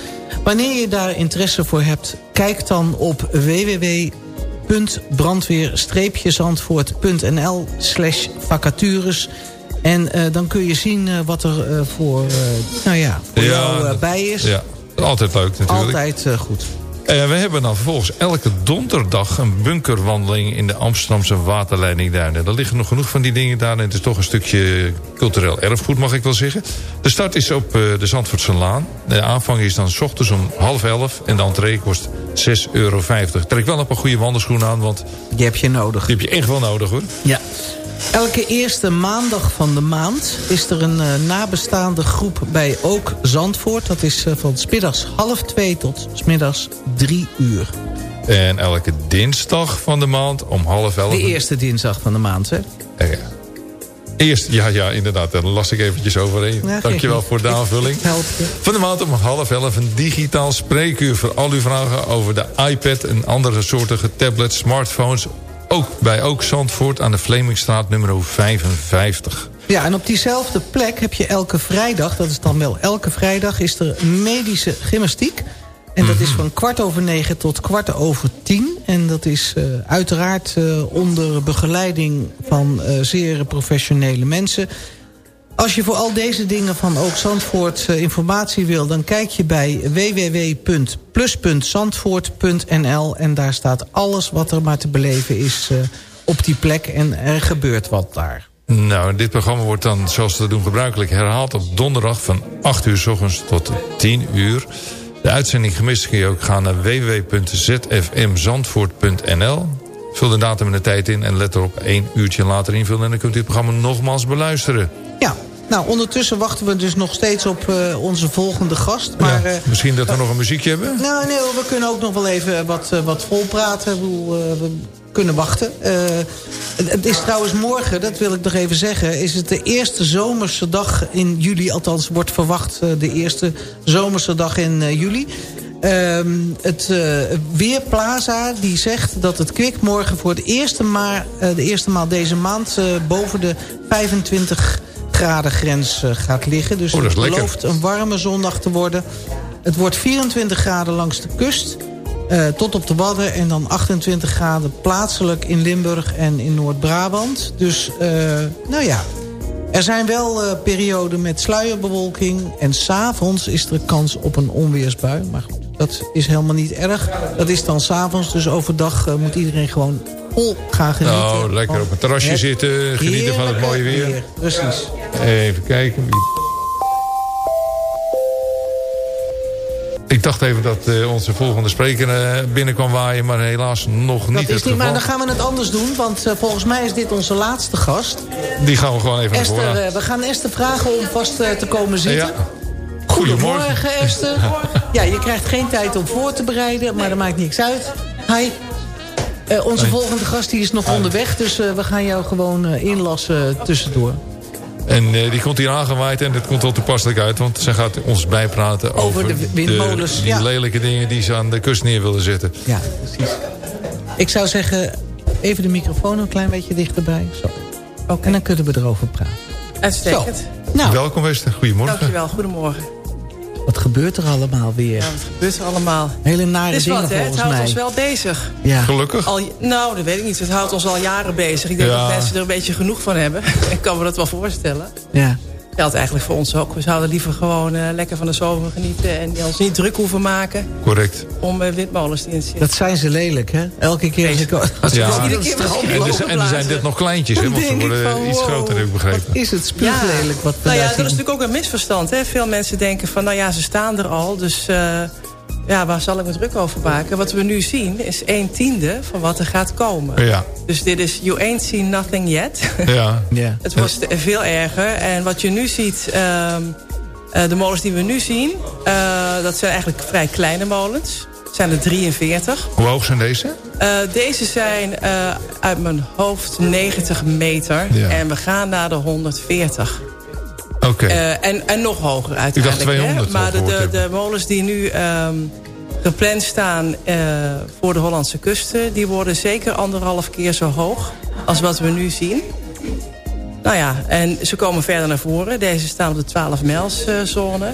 Wanneer je daar interesse voor hebt, kijk dan op www.brandweer-zandvoort.nl slash vacatures. En eh, dan kun je zien eh, wat er eh, voor, eh, nou ja, voor jou bij is. Ja, altijd leuk natuurlijk. Altijd eh, goed. Eh, we hebben dan vervolgens elke donderdag een bunkerwandeling in de Amsterdamse waterleidingduinen. Er liggen nog genoeg van die dingen daar en het is toch een stukje cultureel erfgoed mag ik wel zeggen. De start is op eh, de Zandvoortse Laan. De aanvang is dan s ochtends om half elf en de entree kost 6,50 euro. Trek wel een paar goede wandelschoenen aan, want Die heb je nodig. die heb je echt wel nodig hoor. Ja. Elke eerste maandag van de maand is er een eh, nabestaande groep bij Ook Zandvoort. Dat is eh, van smiddags half twee tot smiddags drie uur. En elke dinsdag van de maand om half elf. De eerste dinsdag van de maand, hè? Eh, ja. Eerst, ja, ja, inderdaad. Daar las ik eventjes overheen. Ja, Dankjewel voor de aanvulling. Van de maand om half elf een digitaal spreekuur... voor al uw vragen over de iPad en andere soortige tablets, smartphones. Ook bij Ook Zandvoort aan de Vlemingstraat nummer 55. Ja, en op diezelfde plek heb je elke vrijdag... dat is dan wel elke vrijdag... is er medische gymnastiek. En dat is van kwart over negen tot kwart over tien. En dat is eh, uiteraard eh, onder begeleiding van eh, zeer professionele mensen. Als je voor al deze dingen van Ook Zandvoort eh, informatie wil... dan kijk je bij www.plus.zandvoort.nl... en daar staat alles wat er maar te beleven is eh, op die plek. En er gebeurt wat daar. Nou, dit programma wordt dan, zoals we doen gebruikelijk... herhaald op donderdag van 8 uur s ochtends tot 10 uur. De uitzending gemist kun je ook gaan naar www.zfmzandvoort.nl. Vul de datum en de tijd in en let erop één uurtje later invullen. En dan kunt u het programma nogmaals beluisteren. Ja, nou ondertussen wachten we dus nog steeds op eh, onze volgende gast. Maar, Ja, eh, misschien dat we nog een muziekje hebben? nou nee, we kunnen ook nog wel even wat, eh, wat volpraten. Eh, we kunnen wachten. Eh, het, is trouwens morgen, dat wil ik nog even zeggen... is het de eerste zomerse dag in juli. Althans, wordt verwacht eh, de eerste zomerse dag in eh, juli. Ehm, het eh, Weerplaza die zegt dat het kwik morgen voor het eerste, maar, eh, de eerste maal deze maand... eh, boven de 25 graden grens eh, gaat liggen. Dus Oh, het belooft een warme zondag te worden. Het wordt 24 graden langs de kust... eh, tot op de Wadden en dan 28 graden plaatselijk in Limburg en in Noord-Brabant. Dus, eh, nou ja, er zijn wel eh, perioden met sluierbewolking... en s'avonds is er kans op een onweersbui. Maar goed, dat is helemaal niet erg. Dat is dan s'avonds, dus overdag moet iedereen gewoon vol gaan genieten. Nou, lekker op het terrasje zitten, genieten van het mooie weer. Precies. Even kijken. Ik dacht even dat eh, onze volgende spreker eh, binnen kwam waaien, maar helaas nog niet Dat is niet, geval. maar dan gaan we het anders doen, want eh, volgens mij is dit onze laatste gast. Die gaan we gewoon even naar Esther, voren. eh, we gaan Esther vragen om vast te komen zitten. Ja. Goedemorgen, Esther. Ja, je krijgt geen tijd om voor te bereiden, maar dat maakt niks uit. Hi. Onze volgende gast die is nog onderweg, dus we gaan jou gewoon inlassen tussendoor. En eh, die komt hier aangewaaid en dat komt wel toepasselijk uit. Want zij gaat ons bijpraten over, Over de windmolens, die ja. lelijke dingen die ze aan de kust neer willen zetten. Ja, precies. Ik zou zeggen, even de microfoon een klein beetje dichterbij. Zo. En dan kunnen we erover praten. Uitstekend. Nou, Welkom Esther, goedemorgen. Dankjewel, goedemorgen. Wat gebeurt er allemaal weer? Ja, wat gebeurt er allemaal? Hele nare dingen wat, hè? Het houdt mij. ons wel bezig. Ja. Gelukkig. Al, nou, dat weet ik niet. Het houdt ons al jaren bezig. Ik denk Ja. dat mensen er een beetje genoeg van hebben. ik kan me dat wel voorstellen. Ja. Geldt eigenlijk voor ons ook. We zouden liever gewoon eh, lekker van de zomer genieten... en ons niet druk hoeven maken Correct. om eh, windmolens die in het Dat zijn ze lelijk, hè? Elke keer als ik, als ik Ja. keer En er, zijn- en er zijn dit nog kleintjes, hè, want ze worden van, iets groter, heb ik begrepen. is het spuuglelijk wat we nou ja, dat is natuurlijk ook een misverstand. Hè? Veel mensen denken van, nou ja, ze staan er al. Dus eh, ja, waar zal ik me druk over maken? Wat we nu zien is een tiende van wat er gaat komen. Ja, Dus dit is you ain't seen nothing yet. ja. Ja. Het wordt st- veel erger. En wat je nu ziet, ehm, eh, de molens die we nu zien... eh, dat zijn eigenlijk vrij kleine molens. Het zijn er 43. Hoe hoog zijn deze? Eh, deze zijn eh, uit mijn hoofd 90 meter. Ja. En we gaan naar de 140. Eh, en, en nog hoger uiteindelijk. 200 hè? Maar de, de, molens die nu ehm, gepland staan eh, voor de Hollandse kusten... die worden zeker anderhalf keer zo hoog als wat we nu zien. Nou ja, en ze komen verder naar voren. Deze staan op de 12 mijls eh, zone.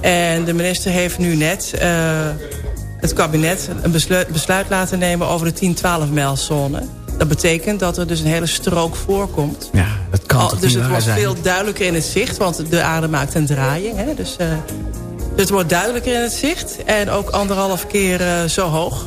En de minister heeft nu net het kabinet een besluit, besluit laten nemen over de 10-12 mijls zone. Dat betekent dat er dus een hele strook voorkomt. Ja, dat kan Al- dus niet het wordt zijn? veel duidelijker in het zicht, want de aarde maakt een draaiing. Hè? Dus, eh, dus het wordt duidelijker in het zicht en ook anderhalf keer eh, zo hoog.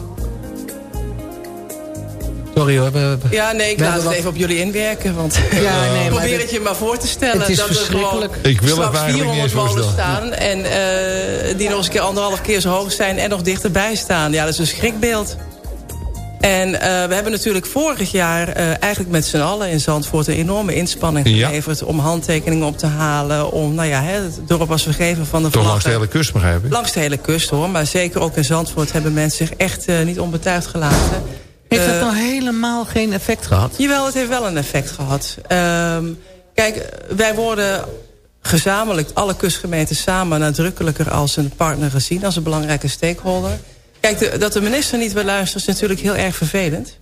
Sorry hoor. We, we- Ja, nee, ik laat het wat- even op jullie inwerken. Want Ja, nee, maar probeer dit- het je maar voor te stellen. Het is dat er gewoon verschrikkelijk. Ik wil het straks me eigenlijk niet 400 eens molens voorstellen. staan. En eh, die nog eens een keer anderhalf keer zo hoog zijn en nog dichterbij staan. Ja, dat is een schrikbeeld. En eh, we hebben natuurlijk vorig jaar eh, eigenlijk met z'n allen in Zandvoort... een enorme inspanning Ja. geleverd om handtekeningen op te halen. Om, nou ja, hè, het dorp was vergeven van de Toch langs de hele kust, begrijp ik? Langs de hele kust hoor, maar zeker ook in Zandvoort... hebben mensen zich echt eh, niet onbetuigd gelaten. Heeft dat nou helemaal geen effect gehad? Jawel, het heeft wel een effect gehad. Ehm, kijk, wij worden gezamenlijk, alle kustgemeenten samen... nadrukkelijker als een partner gezien, als een belangrijke stakeholder. Kijk, de- dat de minister niet wil luisteren is natuurlijk heel erg vervelend.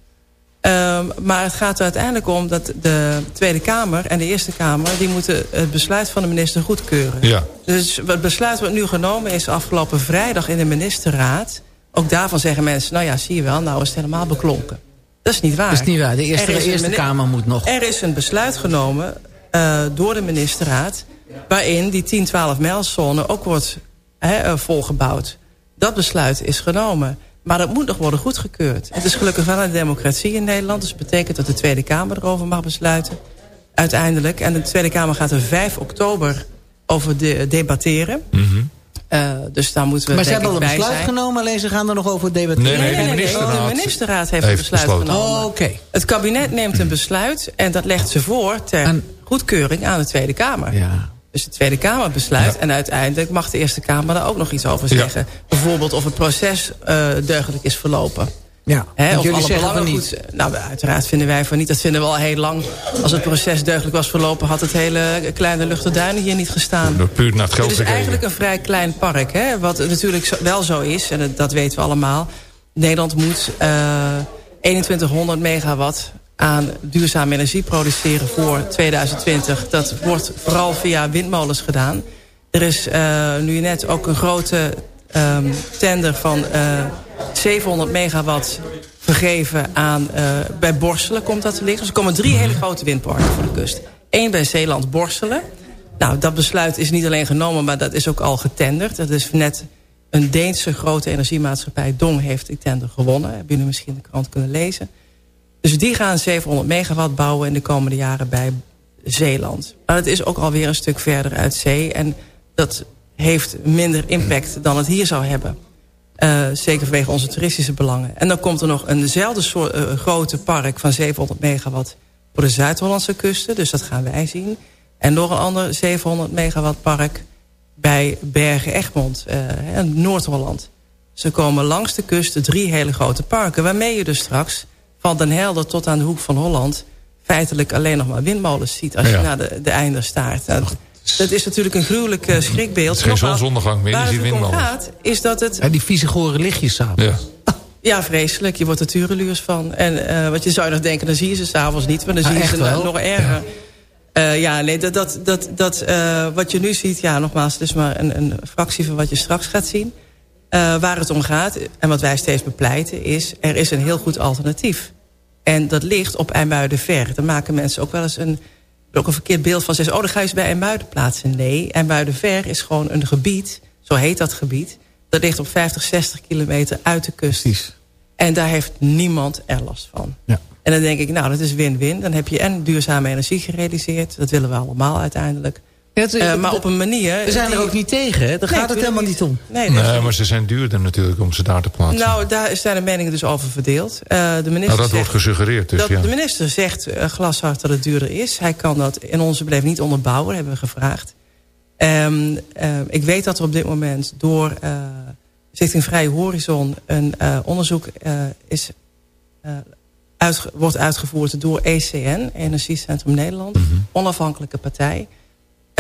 Ehm, maar het gaat er uiteindelijk om dat de Tweede Kamer en de Eerste Kamer... die moeten het besluit van de minister goedkeuren. Ja. Dus het besluit wat nu genomen is afgelopen vrijdag in de ministerraad... ook daarvan zeggen mensen, nou ja, zie je wel, nou is het helemaal beklonken. Dat is niet waar. Dat is niet waar. De Eerste, Er de eerste Kamer moet nog. Er is een besluit genomen eh, door de ministerraad... waarin die 10-12 mijlzone ook wordt hè, eh, volgebouwd. Dat besluit is genomen. Maar dat moet nog worden goedgekeurd. Het is gelukkig wel een democratie in Nederland. Dus dat betekent dat de Tweede Kamer erover mag besluiten. Uiteindelijk. En de Tweede Kamer gaat er 5 oktober over de, debatteren. Eh, dus daar moeten we Maar ze hebben al een besluit zijn. genomen, alleen ze gaan er nog over debatteren. Nee, nee, Nee, nee, nee, de ministerraad de ministerraad heeft, heeft een besluit besloten. genomen. Oh, oké. Het kabinet neemt een besluit en dat legt ze voor ter goedkeuring aan de Tweede Kamer. Ja. Dus de Tweede Kamer besluit en uiteindelijk mag de Eerste Kamer daar ook nog iets over Ja. zeggen. Bijvoorbeeld of het proces eh, deugdelijk is verlopen. Ja, of jullie zeggen van niet. goed. Nou, uiteraard vinden wij van niet. Dat vinden we al heel lang. Als het proces deugdelijk was verlopen... had het hele kleine Luchterduinen hier niet gestaan. Door puur naar het geld Het is eigenlijk een vrij klein park. Hè? Wat natuurlijk wel zo is, en dat, weten we allemaal. Nederland moet eh 2100 megawatt aan duurzame energie produceren voor 2020. Dat wordt vooral via windmolens gedaan. Er is eh, nu net ook een grote ehm, tender van eh 700 megawatt vergeven aan... eh, bij Borselen komt dat te liggen. Dus er komen drie hele grote windparken voor de kust. Eén bij Zeeland Borselen. Nou, dat besluit is niet alleen genomen, maar dat is ook al getenderd. Dat is net een Deense grote energiemaatschappij, Dong, heeft die tender gewonnen. Hebben jullie misschien de krant kunnen lezen. Dus die gaan 700 megawatt bouwen in de komende jaren bij Zeeland. Maar het is ook alweer een stuk verder uit zee. En dat heeft minder impact dan het hier zou hebben. Eh, zeker vanwege onze toeristische belangen. En dan komt er nog eenzelfde soort eh, grote park van 700 megawatt voor de Zuid-Hollandse kusten. Dus dat gaan wij zien. En nog een ander 700 megawatt park bij Bergen-Egmond, eh, in Noord-Holland. Ze komen langs de kust drie hele grote parken... waarmee je dus straks van Den Helder tot aan de hoek van Holland... feitelijk alleen nog maar windmolens ziet als Ja. je naar de, de einde staart. Nou, dat is natuurlijk een gruwelijk eh, schrikbeeld. Het is geen zonsondergang meer, je Waar ziet het ook om windmolens. gaat, is dat het die vieze gore lichtjes samen. Ja. ja, vreselijk. Je wordt er tureluurs van. En eh, wat je zou nog denken, dan zie je ze s'avonds niet. Maar dan Ah, zie je ze wel? nog erger. Ja, ja nee, dat, dat, dat, dat, eh, wat je nu ziet... Ja, nogmaals, het is maar een, een fractie van wat je straks gaat zien. Eh, waar het om gaat, en wat wij steeds bepleiten... is, er is een heel goed alternatief. En dat ligt op IJmuidenver. Daar maken mensen ook wel eens een, ook een verkeerd beeld van. Zeggen, oh, dan ga je eens bij IJmuiden plaatsen. Nee, IJmuidenver is gewoon een gebied, zo heet dat gebied... dat ligt op 50, 60 kilometer uit de kust. Precies. En daar heeft niemand er last van. Ja. En dan denk ik, nou, dat is win-win. Dan heb je en duurzame energie gerealiseerd. Dat willen we allemaal uiteindelijk. Ja, het- Eh, maar op een manier... We zijn er ook niet tegen, hè? Daar Nee, gaat het helemaal niet om. Nee, maar ze zijn duurder natuurlijk om ze daar te plaatsen. nou, daar zijn de meningen dus over verdeeld. Eh, de minister Nou, dat zegt, wordt gesuggereerd. Dus dat ja. De minister zegt eh, glashard dat het duurder is. Hij kan dat in onze beleving niet onderbouwen, hebben we gevraagd. Ehm, eh, ik weet dat er op dit moment door eh Stichting Vrije Horizon... een eh, onderzoek eh, is, uitge- wordt uitgevoerd door ECN, Energiecentrum Nederland. Onafhankelijke partij.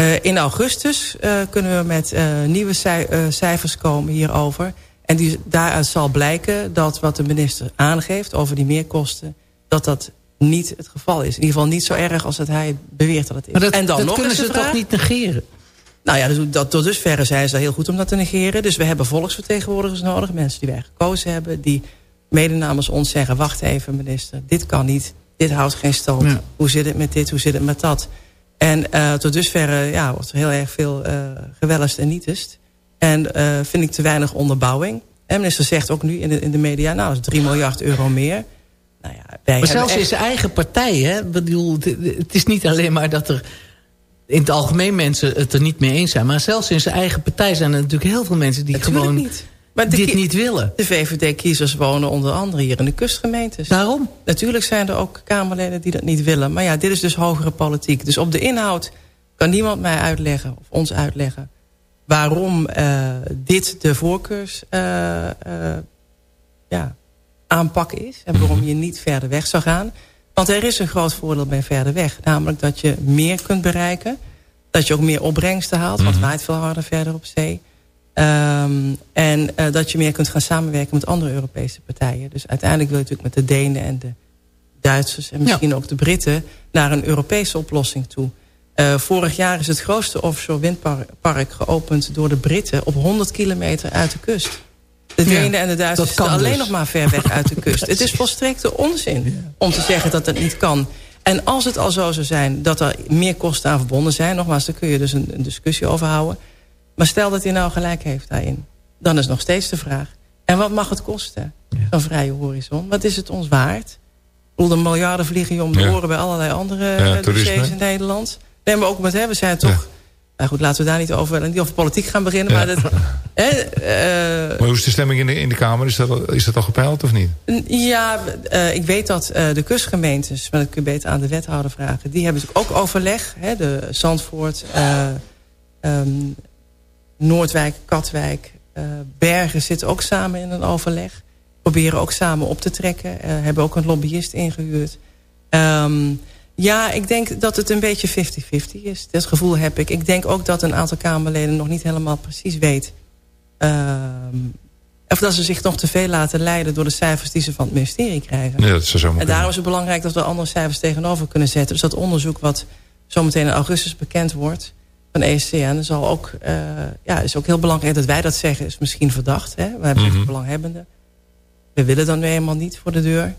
Eh, in augustus eh, kunnen we met eh, nieuwe cij- cijfers komen hierover. En die, daaruit zal blijken dat wat de minister aangeeft over die meerkosten... dat dat niet het geval is. In ieder geval niet zo erg als dat hij beweert dat het is. Maar dat, en dan dat nog kunnen ze toch niet negeren? nou ja, dat, dat, tot dusverre zijn ze heel goed om dat te negeren. Dus we hebben volksvertegenwoordigers nodig. Mensen die wij gekozen hebben. Die mede namens ons zeggen... wacht even minister, dit kan niet. Dit houdt geen stand. Ja. Hoe zit het met dit, hoe zit het met dat? En eh, tot dusverre ja, wordt er heel erg veel gewellest en nietest. En eh, vind ik te weinig onderbouwing. En de minister zegt ook nu in de, in de media... nou, dat is 3 miljard euro meer. Nou ja, wij Maar zelfs in zijn eigen partij, hè? Ik bedoel, het, het is niet alleen maar dat er in het algemeen mensen het er niet mee eens zijn. Maar zelfs in zijn eigen partij zijn er natuurlijk heel veel mensen die Natuurlijk gewoon niet. Maar de dit niet willen. De VVD-kiezers wonen onder andere hier in de kustgemeentes. Daarom. Natuurlijk zijn er ook Kamerleden die dat niet willen. Maar ja, dit is dus hogere politiek. Dus op de inhoud kan niemand mij uitleggen, of ons uitleggen... waarom eh, dit de voorkeurs eh, eh, ja, aanpak is. En waarom je niet verder weg zou gaan. Want er is een groot voordeel bij verder weg. Namelijk dat je meer kunt bereiken. Dat je ook meer opbrengsten haalt. Want het waait veel harder verder op zee. Ehm, en eh, dat je meer kunt gaan samenwerken met andere Europese partijen. Dus uiteindelijk wil je natuurlijk met de Denen en de Duitsers... en misschien ook de Britten naar een Europese oplossing toe. Eh, vorig jaar is het grootste offshore windpark geopend door de Britten... op 100 kilometer uit de kust. De Ja, Denen en de Duitsers dat zitten alleen dus. nog maar ver weg uit de kust. Het is volstrekte onzin om te zeggen dat het niet kan. En als het al zo zou zijn dat er meer kosten aan verbonden zijn... nogmaals, daar kun je dus een, een discussie over houden... Maar stel dat hij nou gelijk heeft daarin. Dan is nog steeds de vraag. En wat mag het kosten? Een vrije horizon. Wat is het ons waard? De miljarden vliegen je om de Ja. oren bij allerlei andere eh, dossiers in Nederland. Nee, maar ook met, hè, we zijn toch... Nou goed, laten we daar niet over, niet over politiek gaan beginnen. Maar, dat, hè, eh, Maar hoe is de stemming in de, in de Kamer? Is dat, al- is dat al gepeild of niet? ja, eh, ik weet dat de kustgemeentes, maar dat kun je beter aan de wethouder vragen... die hebben natuurlijk ook overleg. Hè, de Zandvoort, eh, ehm, Noordwijk, Katwijk, eh, Bergen zitten ook samen in een overleg. Proberen ook samen op te trekken. eh, hebben ook een lobbyist ingehuurd. Ehm, ja, ik denk dat het een beetje 50-50 is. Dat gevoel heb ik. Ik denk ook dat een aantal Kamerleden nog niet helemaal precies weet... ehm, of dat ze zich nog te veel laten leiden door de cijfers die ze van het ministerie krijgen. Dat zou En daarom is het belangrijk dat we andere cijfers tegenover kunnen zetten. Dus dat onderzoek wat zometeen in augustus bekend wordt van E ESCN... Zal ook, eh, ja, is ook heel belangrijk dat wij dat zeggen. Is misschien verdacht. Hè? We hebben mm belanghebbenden. We willen dan nu eenmaal niet voor de deur.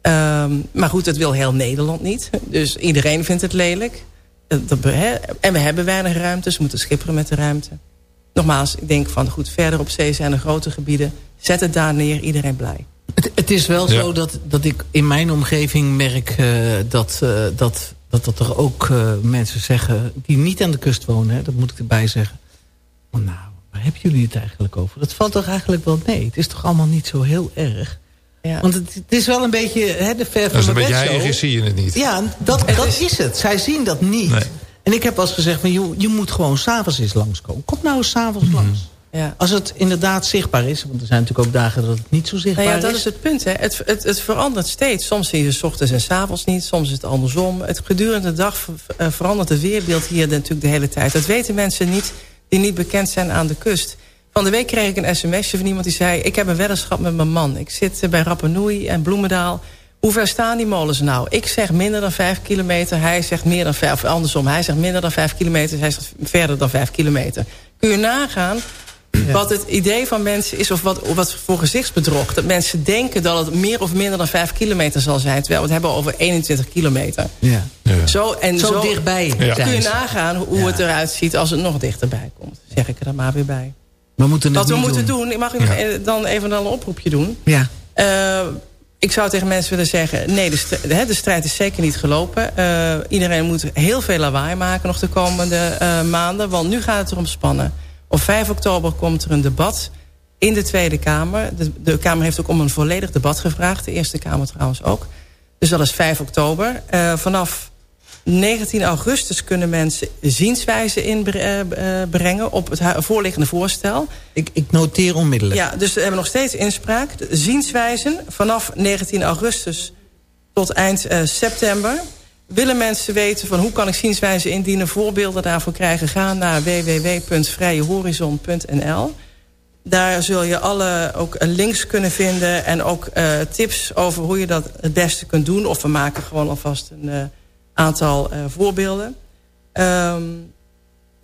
Ehm, maar goed, dat wil heel Nederland niet. Dus iedereen vindt het lelijk. Eh, dat hè, En we hebben weinig ruimte. Ze moeten schipperen met de ruimte. Nogmaals, ik denk van goed, verder op zee zijn er grote gebieden. Zet het daar neer, iedereen blij. Het, het is wel Ja. zo dat, dat ik in mijn omgeving merk eh, dat, eh, dat, dat, dat er ook eh, mensen zeggen... die niet aan de kust wonen, hè, dat moet ik erbij zeggen. Nou, waar hebben jullie het eigenlijk over? Dat valt toch eigenlijk wel mee? Het is toch allemaal niet zo heel erg? Ja. Want het, het is wel een beetje hè, de ver van Dat is een beetje zie je het niet. Ja, dat, dat is het. Zij zien dat niet. En ik heb wel eens gezegd, van, je, je moet gewoon s'avonds eens langskomen. Kom nou eens s'avonds Mhm. langs. Ja. Als het inderdaad zichtbaar is. Want er zijn natuurlijk ook dagen dat het niet zo zichtbaar Nou ja, dat is. is het punt. Hè. Het, het, het verandert steeds. Soms zie je het 's ochtends en 's avonds niet. Soms is het andersom. Het gedurende de dag eh, verandert het weerbeeld hier natuurlijk de hele tijd. Dat weten mensen niet die niet bekend zijn aan de kust. Van de week kreeg ik een sms'je van iemand die zei... ik heb een weddenschap met mijn man. Ik zit eh, bij Rapa Nui en Bloemendaal. Hoe ver staan die molens nou? Ik zeg minder dan vijf kilometer. Hij zegt meer dan vijf, of andersom. Hij zegt minder dan vijf kilometer. Hij zegt verder dan vijf kilometer. Kun je nagaan wat het idee van mensen is... of wat, wat voor gezichtsbedrog. Dat mensen denken dat het meer of minder dan vijf kilometer zal zijn. Terwijl we het hebben over 21 kilometer. Ja. Zo, en Zo zo, dichtbij Kun je nagaan hoe het eruit ziet als het nog dichterbij komt. Zeg ik er dan maar weer bij. We moeten het Wat we moeten doen, ik mag e- dan even dan een oproepje doen. Ja. Eh, ik zou tegen mensen willen zeggen... nee, de, st- hè, de strijd is zeker niet gelopen. Eh, iedereen moet heel veel lawaai maken nog de komende eh, maanden. Want nu gaat het erom spannen. Op 5 oktober komt er een debat in de Tweede Kamer. De, de Kamer heeft ook om een volledig debat gevraagd. De Eerste Kamer trouwens ook. Dus dat is 5 oktober. Eh, vanaf 19 augustus kunnen mensen zienswijze inbrengen... op het voorliggende voorstel. Ik, ik noteer onmiddellijk. Ja, dus we hebben nog steeds inspraak. De zienswijzen vanaf 19 augustus tot eind eh, september. Willen mensen weten van hoe kan ik zienswijzen indienen... voorbeelden daarvoor krijgen, ga naar www.vrijehorizon.nl. Daar zul je alle ook eh, links kunnen vinden... en ook eh, tips over hoe je dat het beste kunt doen. Of we maken gewoon alvast een eh, aantal voorbeelden. Ehm,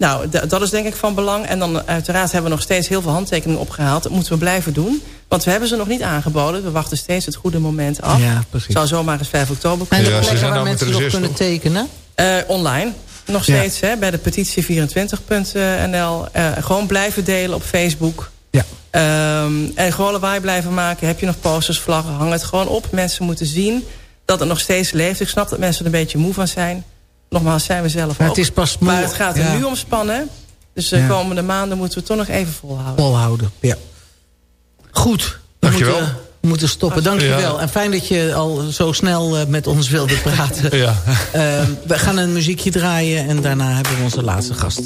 nou, dat is denk ik van belang. En dan uiteraard hebben we nog steeds heel veel handtekeningen opgehaald. Dat moeten we blijven doen. Want we hebben ze nog niet aangeboden. We wachten steeds het goede moment af. Ja, precies. Zou zomaar eens 5 oktober En kunnen de worden. plekken waar mensen nog kunnen tekenen? Eh, online. Nog Ja. steeds hè, bij de petitie24.nl. Eh, gewoon blijven delen op Facebook. Ja. Ehm, en gewoon lawaai blijven maken. Heb je nog posters, vlaggen, hang het gewoon op. Mensen moeten zien dat het nog steeds leeft. Ik snap dat mensen er een beetje moe van zijn. Nogmaals, zijn we zelf Maar ook. het is pas moe- maar het gaat er ja. nu om spannen. Dus de Ja. komende maanden moeten we toch nog even volhouden. Volhouden, ja. Goed. We Dankjewel. moeten, we moeten stoppen. Dankjewel. Ja. En fijn dat je al zo snel eh, met ons wilde praten. Ja. Eh, we gaan een muziekje draaien en daarna hebben we onze laatste gast.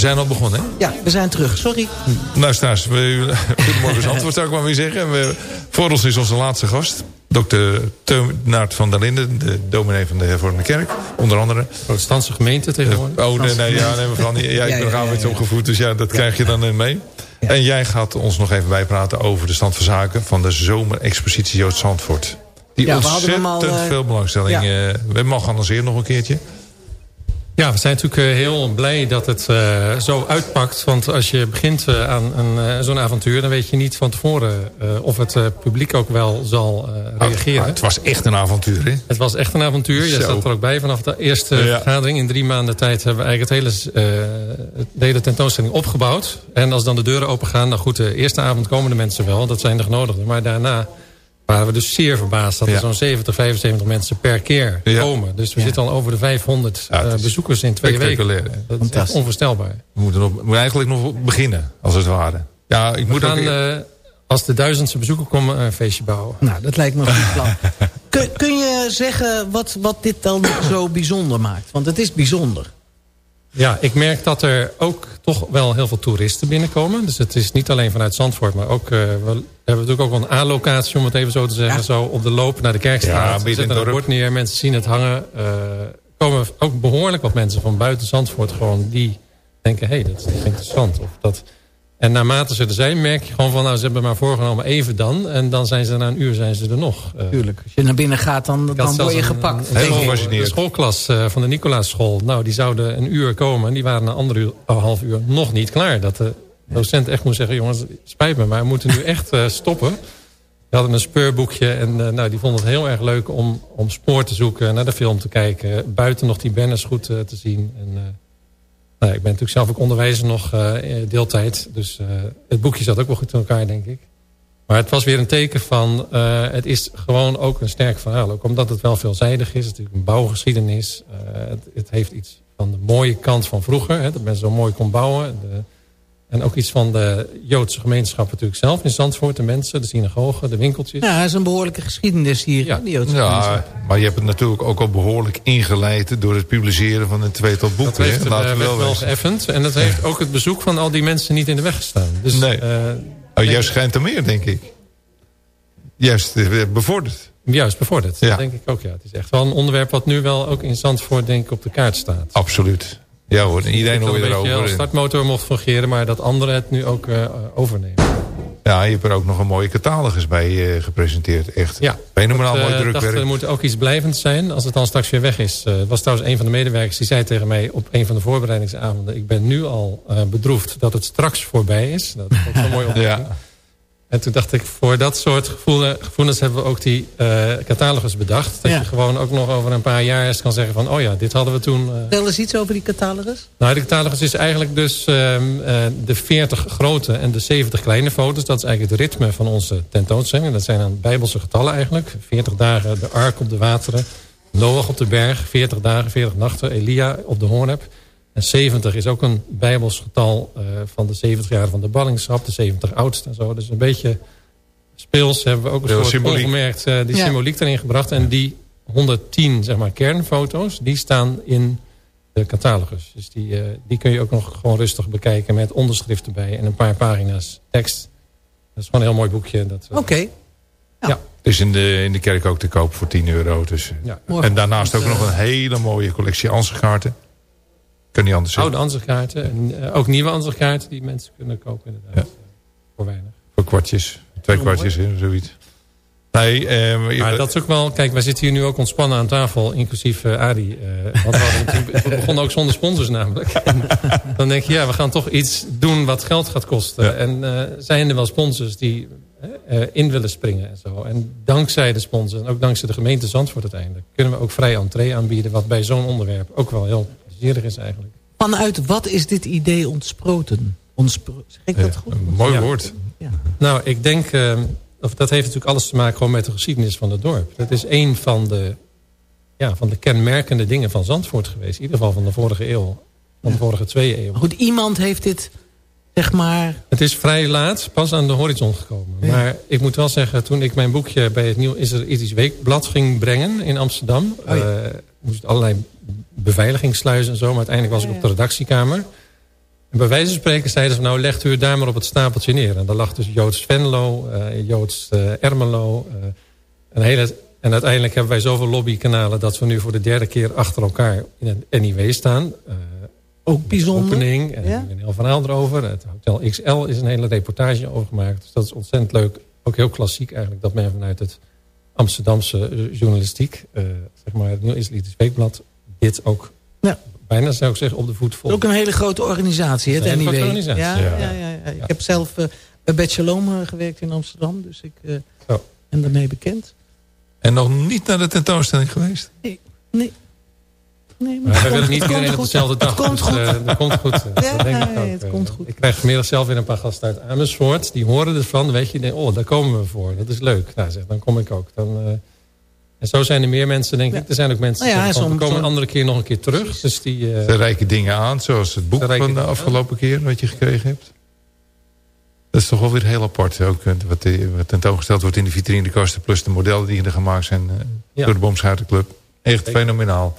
Zijn al begonnen, hè? Ja, we zijn terug. Sorry. Luisteraars, we, goedemorgen antwoord zou ik maar weer zeggen. We, voor ons is onze laatste gast. Dokter Teunaert van der Linden, de dominee van de hervormde kerk. Onder andere. Protestantse gemeente tegenwoordig. Oh, nee, nee, ja, nee mevrouw, ja, ik ben Ja, ja, ja. opgevoed, dus ja, dat krijg je dan mee. En jij gaat ons nog even bijpraten over de stand van zaken... van de zomerexpositie Joods Zandvoort. Die Ja, we hadden ontzettend hem al, eh, veel belangstelling... ja. eh, we hebben hem al geannonceerd nog een keertje. Ja, we zijn natuurlijk eh, heel blij dat het eh, zo uitpakt. Want als je begint eh, aan zo'n avontuur... dan weet je niet van tevoren of het publiek ook wel zal eh, reageren. Ah, het was echt een avontuur, hè? Het was echt een avontuur. Je zat er ook bij vanaf de eerste Ja. vergadering. In drie maanden tijd hebben we eigenlijk het hele, de hele tentoonstelling opgebouwd. En als dan de deuren open gaan... nou goed, de eerste avond komen de mensen wel. Dat zijn de genodigden. Maar daarna waren we dus zeer verbaasd... dat er Ja. zo'n 70, 75 mensen per keer Ja. komen. Dus we zitten al over de 500 Ja, het eh, bezoekers in twee weken. Dat is echt onvoorstelbaar. We moeten, nog, we moeten eigenlijk nog beginnen, als het ware. Ja, ik We moet gaan, ook... eh, als de duizendste bezoeker komen, een feestje bouwen. Nou, dat lijkt me een goed plan. kun, kun je zeggen wat, wat dit dan zo bijzonder maakt? Want het is bijzonder. Ja, ik merk dat er ook toch wel heel veel toeristen binnenkomen. Dus het is niet alleen vanuit Zandvoort, maar ook... eh, we hebben natuurlijk ook wel een A-locatie, om het even zo te zeggen. Ja. Zo op de loop naar de Ja, Kerkstraat. midden We zetten het een bord neer, mensen zien het hangen. Eh, Er komen ook behoorlijk wat mensen van buiten Zandvoort gewoon... die denken, hé, hey, dat is interessant. Of dat... En naarmate ze er zijn, merk je gewoon van... nou, ze hebben maar voorgenomen even dan. En dan zijn ze na een uur zijn ze er nog. Eh, Tuurlijk. Als je naar binnen gaat, dan, dan word je gepakt. Een, gefascineerd. een schoolklas eh, van de Nicolaas-school. Nou, die zouden een uur komen. En die waren na anderhalf uur, half uur nog niet klaar. Dat de docent echt moest zeggen... jongens, spijt me, maar we moeten nu echt eh, stoppen. We hadden een speurboekje. En eh, nou, die vonden het heel erg leuk om, om spoor te zoeken. Naar de film te kijken. Buiten nog die banners goed eh, te zien. En, eh, nou, ik ben natuurlijk zelf ook onderwijzer nog eh, deeltijd. Dus eh, het boekje zat ook wel goed in elkaar, denk ik. Maar het was weer een teken van... eh, het is gewoon ook een sterk verhaal. Ook omdat het wel veelzijdig is. Het is natuurlijk een bouwgeschiedenis. Het, het heeft iets van de mooie kant van vroeger. Hè, dat men zo mooi kon bouwen. De, en ook iets van de Joodse gemeenschap natuurlijk zelf in Zandvoort. De mensen, de synagogen, de winkeltjes. Ja, dat is een behoorlijke geschiedenis hier. Ja. Joodse gemeenschap. Ja, maar je hebt het natuurlijk ook al behoorlijk ingeleid... door het publiceren van een tweetal Dat boeken. heeft Laten we weg wel wel geëffend. En dat heeft ook het bezoek van al die mensen niet in de weg gestaan. Dus, Nee. eh, Oh, juist schijnt er meer, denk ik. Juist eh, bevorderd. juist bevorderd. Ja. Dat denk ik ook, ja. Het is echt wel een onderwerp wat nu wel ook in Zandvoort denk ik op de kaart staat. Absoluut. Ja hoor, en iedereen dat hoor een je als erover. startmotor mocht fungeren, maar dat anderen het nu ook eh, overnemen. Ja, je hebt er ook nog een mooie catalogus bij eh, gepresenteerd. Echt Ja. fenomenaal mooi dacht, drukwerk. er moet ook iets blijvend zijn als het dan straks weer weg is. Eh, Het was trouwens een van de medewerkers die zei tegen mij op een van de voorbereidingsavonden... ik ben nu al eh, bedroefd dat het straks voorbij is. Dat is ook zo'n mooi opmerking. Ja. En toen dacht ik, voor dat soort gevoelens, gevoelens hebben we ook die eh, catalogus bedacht. Dat Ja. je gewoon ook nog over een paar jaar eens kan zeggen van... oh ja, dit hadden we toen... eh, Vertel eens iets over die catalogus. nou, de catalogus is eigenlijk dus ehm, eh, de 40 grote en de 70 kleine foto's. Dat is eigenlijk het ritme van onze tentoonstelling. Dat zijn dan bijbelse getallen eigenlijk. 40 dagen de ark op de wateren. Noach op de berg. 40 dagen, 40 nachten. Elia op de Horneb. En 70 is ook een bijbels getal eh, van de 70 jaar van de ballingschap. De 70 oudste en zo. Dus een beetje speels hebben we ook een Heel soort symboliek. ongemerkt eh, die Ja. symboliek erin gebracht. En die 110 zeg maar, kernfoto's, die staan in de catalogus. Dus die, eh, die kun je ook nog gewoon rustig bekijken met onderschrift erbij en een paar pagina's tekst. Dat is gewoon een heel mooi boekje. Dat, Oké. Het is in de, in de kerk ook te koop voor 10 euro. Dus. Ja. En daarnaast ook nog een hele mooie collectie ansichtkaarten. Kan niet anders. Oude ansichtkaarten en eh, ook nieuwe ansichtkaarten die mensen kunnen kopen inderdaad. Ja. Voor weinig. Voor kwartjes. Twee kwartjes, hè, zoiets. Nee, eh, Maar dat is ook wel, kijk, wij zitten hier nu ook ontspannen aan tafel, inclusief eh Adi. eh, want we, begonnen ook zonder sponsors namelijk. En dan denk je, ja, we gaan toch iets doen wat geld gaat kosten. Ja. En zijn er wel sponsors die in willen springen en zo. En dankzij de sponsors, en ook dankzij de gemeente Zandvoort uiteindelijk... kunnen we ook vrij entree aanbieden, wat bij zo'n onderwerp ook wel heel is eigenlijk. Vanuit wat is dit idee ontsproten? Ontspro zeg ik dat goed? een mooi Ja. woord. Ja. Nou, ik denk, eh, of dat heeft natuurlijk alles te maken gewoon met de geschiedenis van het dorp. Dat is een van de, ja, van de kenmerkende dingen van Zandvoort geweest. In ieder geval van de vorige eeuw. Van de vorige twee eeuwen. Goed, iemand heeft dit, zeg maar... Het is vrij laat pas aan de horizon gekomen. Ja. Maar ik moet wel zeggen, toen ik mijn boekje bij het Nieuw Is er iets Weekblad ging brengen in Amsterdam... Oh ja. eh, moest allerlei beveiligingssluizen en zo. Maar uiteindelijk was ik op de redactiekamer. En bij wijze van spreken zeiden ze... nou legt u het daar maar op het stapeltje neer. En daar lag dus Joods Venlo, uh, Joods uh, Ermelo. Uh, een hele, en uiteindelijk hebben wij zoveel lobbykanalen... dat we nu voor de derde keer achter elkaar in een NIW staan. Ook bijzonder. Opening. En ja? een heel verhaal erover. Het Hotel XL is een hele reportage over gemaakt. Dus dat is ontzettend leuk. Ook heel klassiek eigenlijk. Dat men vanuit het Amsterdamse journalistiek... zeg maar het Nieuw Islitisch Weekblad... dit ook ja bijna zou ik zeggen op de voet volgt. Ook een hele grote organisatie, het NIW. Organisatie. Ja, ja. Ja, ja, ja, Ik heb zelf uh, bij Shalom uh, gewerkt in Amsterdam, dus ik uh, oh. ben daarmee bekend. En nog niet naar de tentoonstelling geweest? Nee, nee. Nee, maar, maar wij willen niet iedereen op dezelfde dag. Het komt dus, goed. dat komt goed. ja, dat denk ik ook. het komt goed. Ik krijg vanmiddag zelf weer een paar gasten uit Amersfoort. Die horen ervan. Weet je, oh, daar komen we voor. Dat is leuk. Nou, zeg, dan kom ik ook. Dan, en zo zijn er meer mensen, denk ik. Er zijn ook mensen die nou ja, we komen een andere keer nog een keer terug. Dus die, uh, Ze reiken dingen aan, zoals het boek van de afgelopen keer wat je gekregen hebt. Dat is toch wel weer heel apart. Ook wat, wat tentoongesteld wordt in de vitrinekasten... plus de modellen die er gemaakt zijn uh, ja. door de Boomschuitenclub. Echt Zeker. fenomenaal.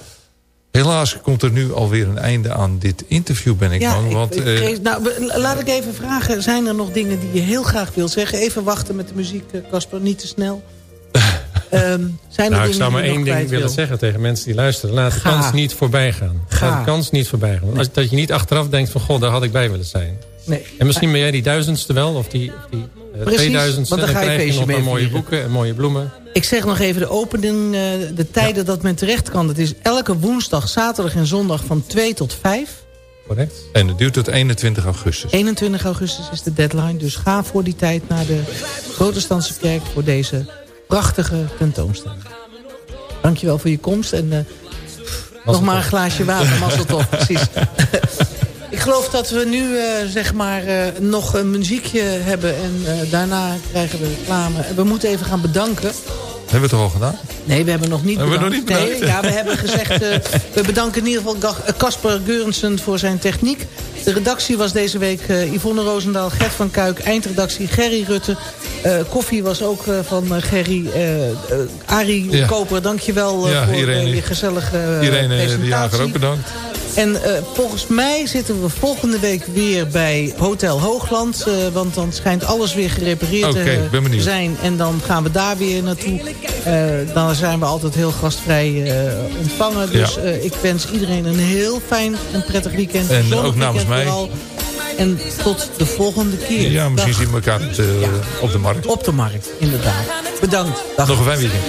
Helaas komt er nu alweer een einde aan dit interview, ben ik ja, bang. Want, ik, ik, uh, nou, laat ik even vragen. Zijn er nog dingen die je heel graag wil zeggen? Even wachten met de muziek, Casper. Niet te snel. Um, zijn nou, er ik zou maar één ding willen wil? zeggen tegen mensen die luisteren. Laat de Ga. kans niet voorbij gaan. Ga. Laat de kans niet voorbij gaan. Als, dat je niet achteraf denkt van, god, daar had ik bij willen zijn. Nee. En misschien ben jij die duizendste wel, of die, of die uh, Precies, tweeduizendste. want dan Dan ga je krijg je nog feestje maar mooie boeken en mooie bloemen. Ik zeg nog even de opening, uh, de tijden dat men terecht kan. Dat is elke woensdag, zaterdag en zondag van 2 tot 5. Correct. En het duurt tot 21 augustus. 21 augustus is de deadline. Dus ga voor die tijd naar de protestantse kerk voor deze prachtige tentoonstelling. Dankjewel voor je komst. En uh, nog maar een glaasje water, Masseltof, precies. Ik geloof dat we nu uh, zeg maar uh, nog een muziekje hebben. En uh, daarna krijgen we reclame. We moeten even gaan bedanken. Hebben we het al gedaan? Nee, we hebben nog niet hebben bedankt. We nog niet bedankt? Nee, ja, we hebben gezegd... we bedanken in ieder geval Casper Geurensen voor zijn techniek. De redactie was deze week Yvonne Roosendaal, Gert van Kuik. Eindredactie Gerry Rutte. koffie was ook van Gerry. Arie ja. Koper, dankjewel ja, voor Irene, je gezellige Irene presentatie. de Jager ook bedankt. En uh, volgens mij zitten we volgende week weer bij Hotel Hoogland. Uh, want dan schijnt alles weer gerepareerd okay, te zijn. En dan gaan we daar weer naartoe. Uh, dan zijn we altijd heel gastvrij ontvangen. Dus ja. ik wens iedereen een heel fijn en prettig weekend. En ook namens mij. Vooral. En tot de volgende keer. Ja, misschien zien we elkaar op de, ja. op de markt. Op de markt, inderdaad. Bedankt. Dag. Nog een fijn weekend.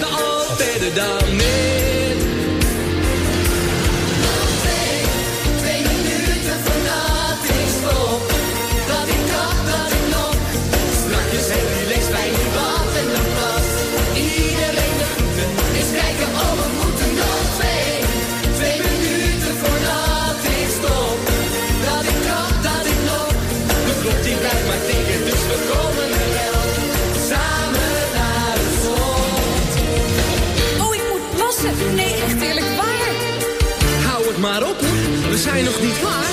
Zijn nog niet klaar.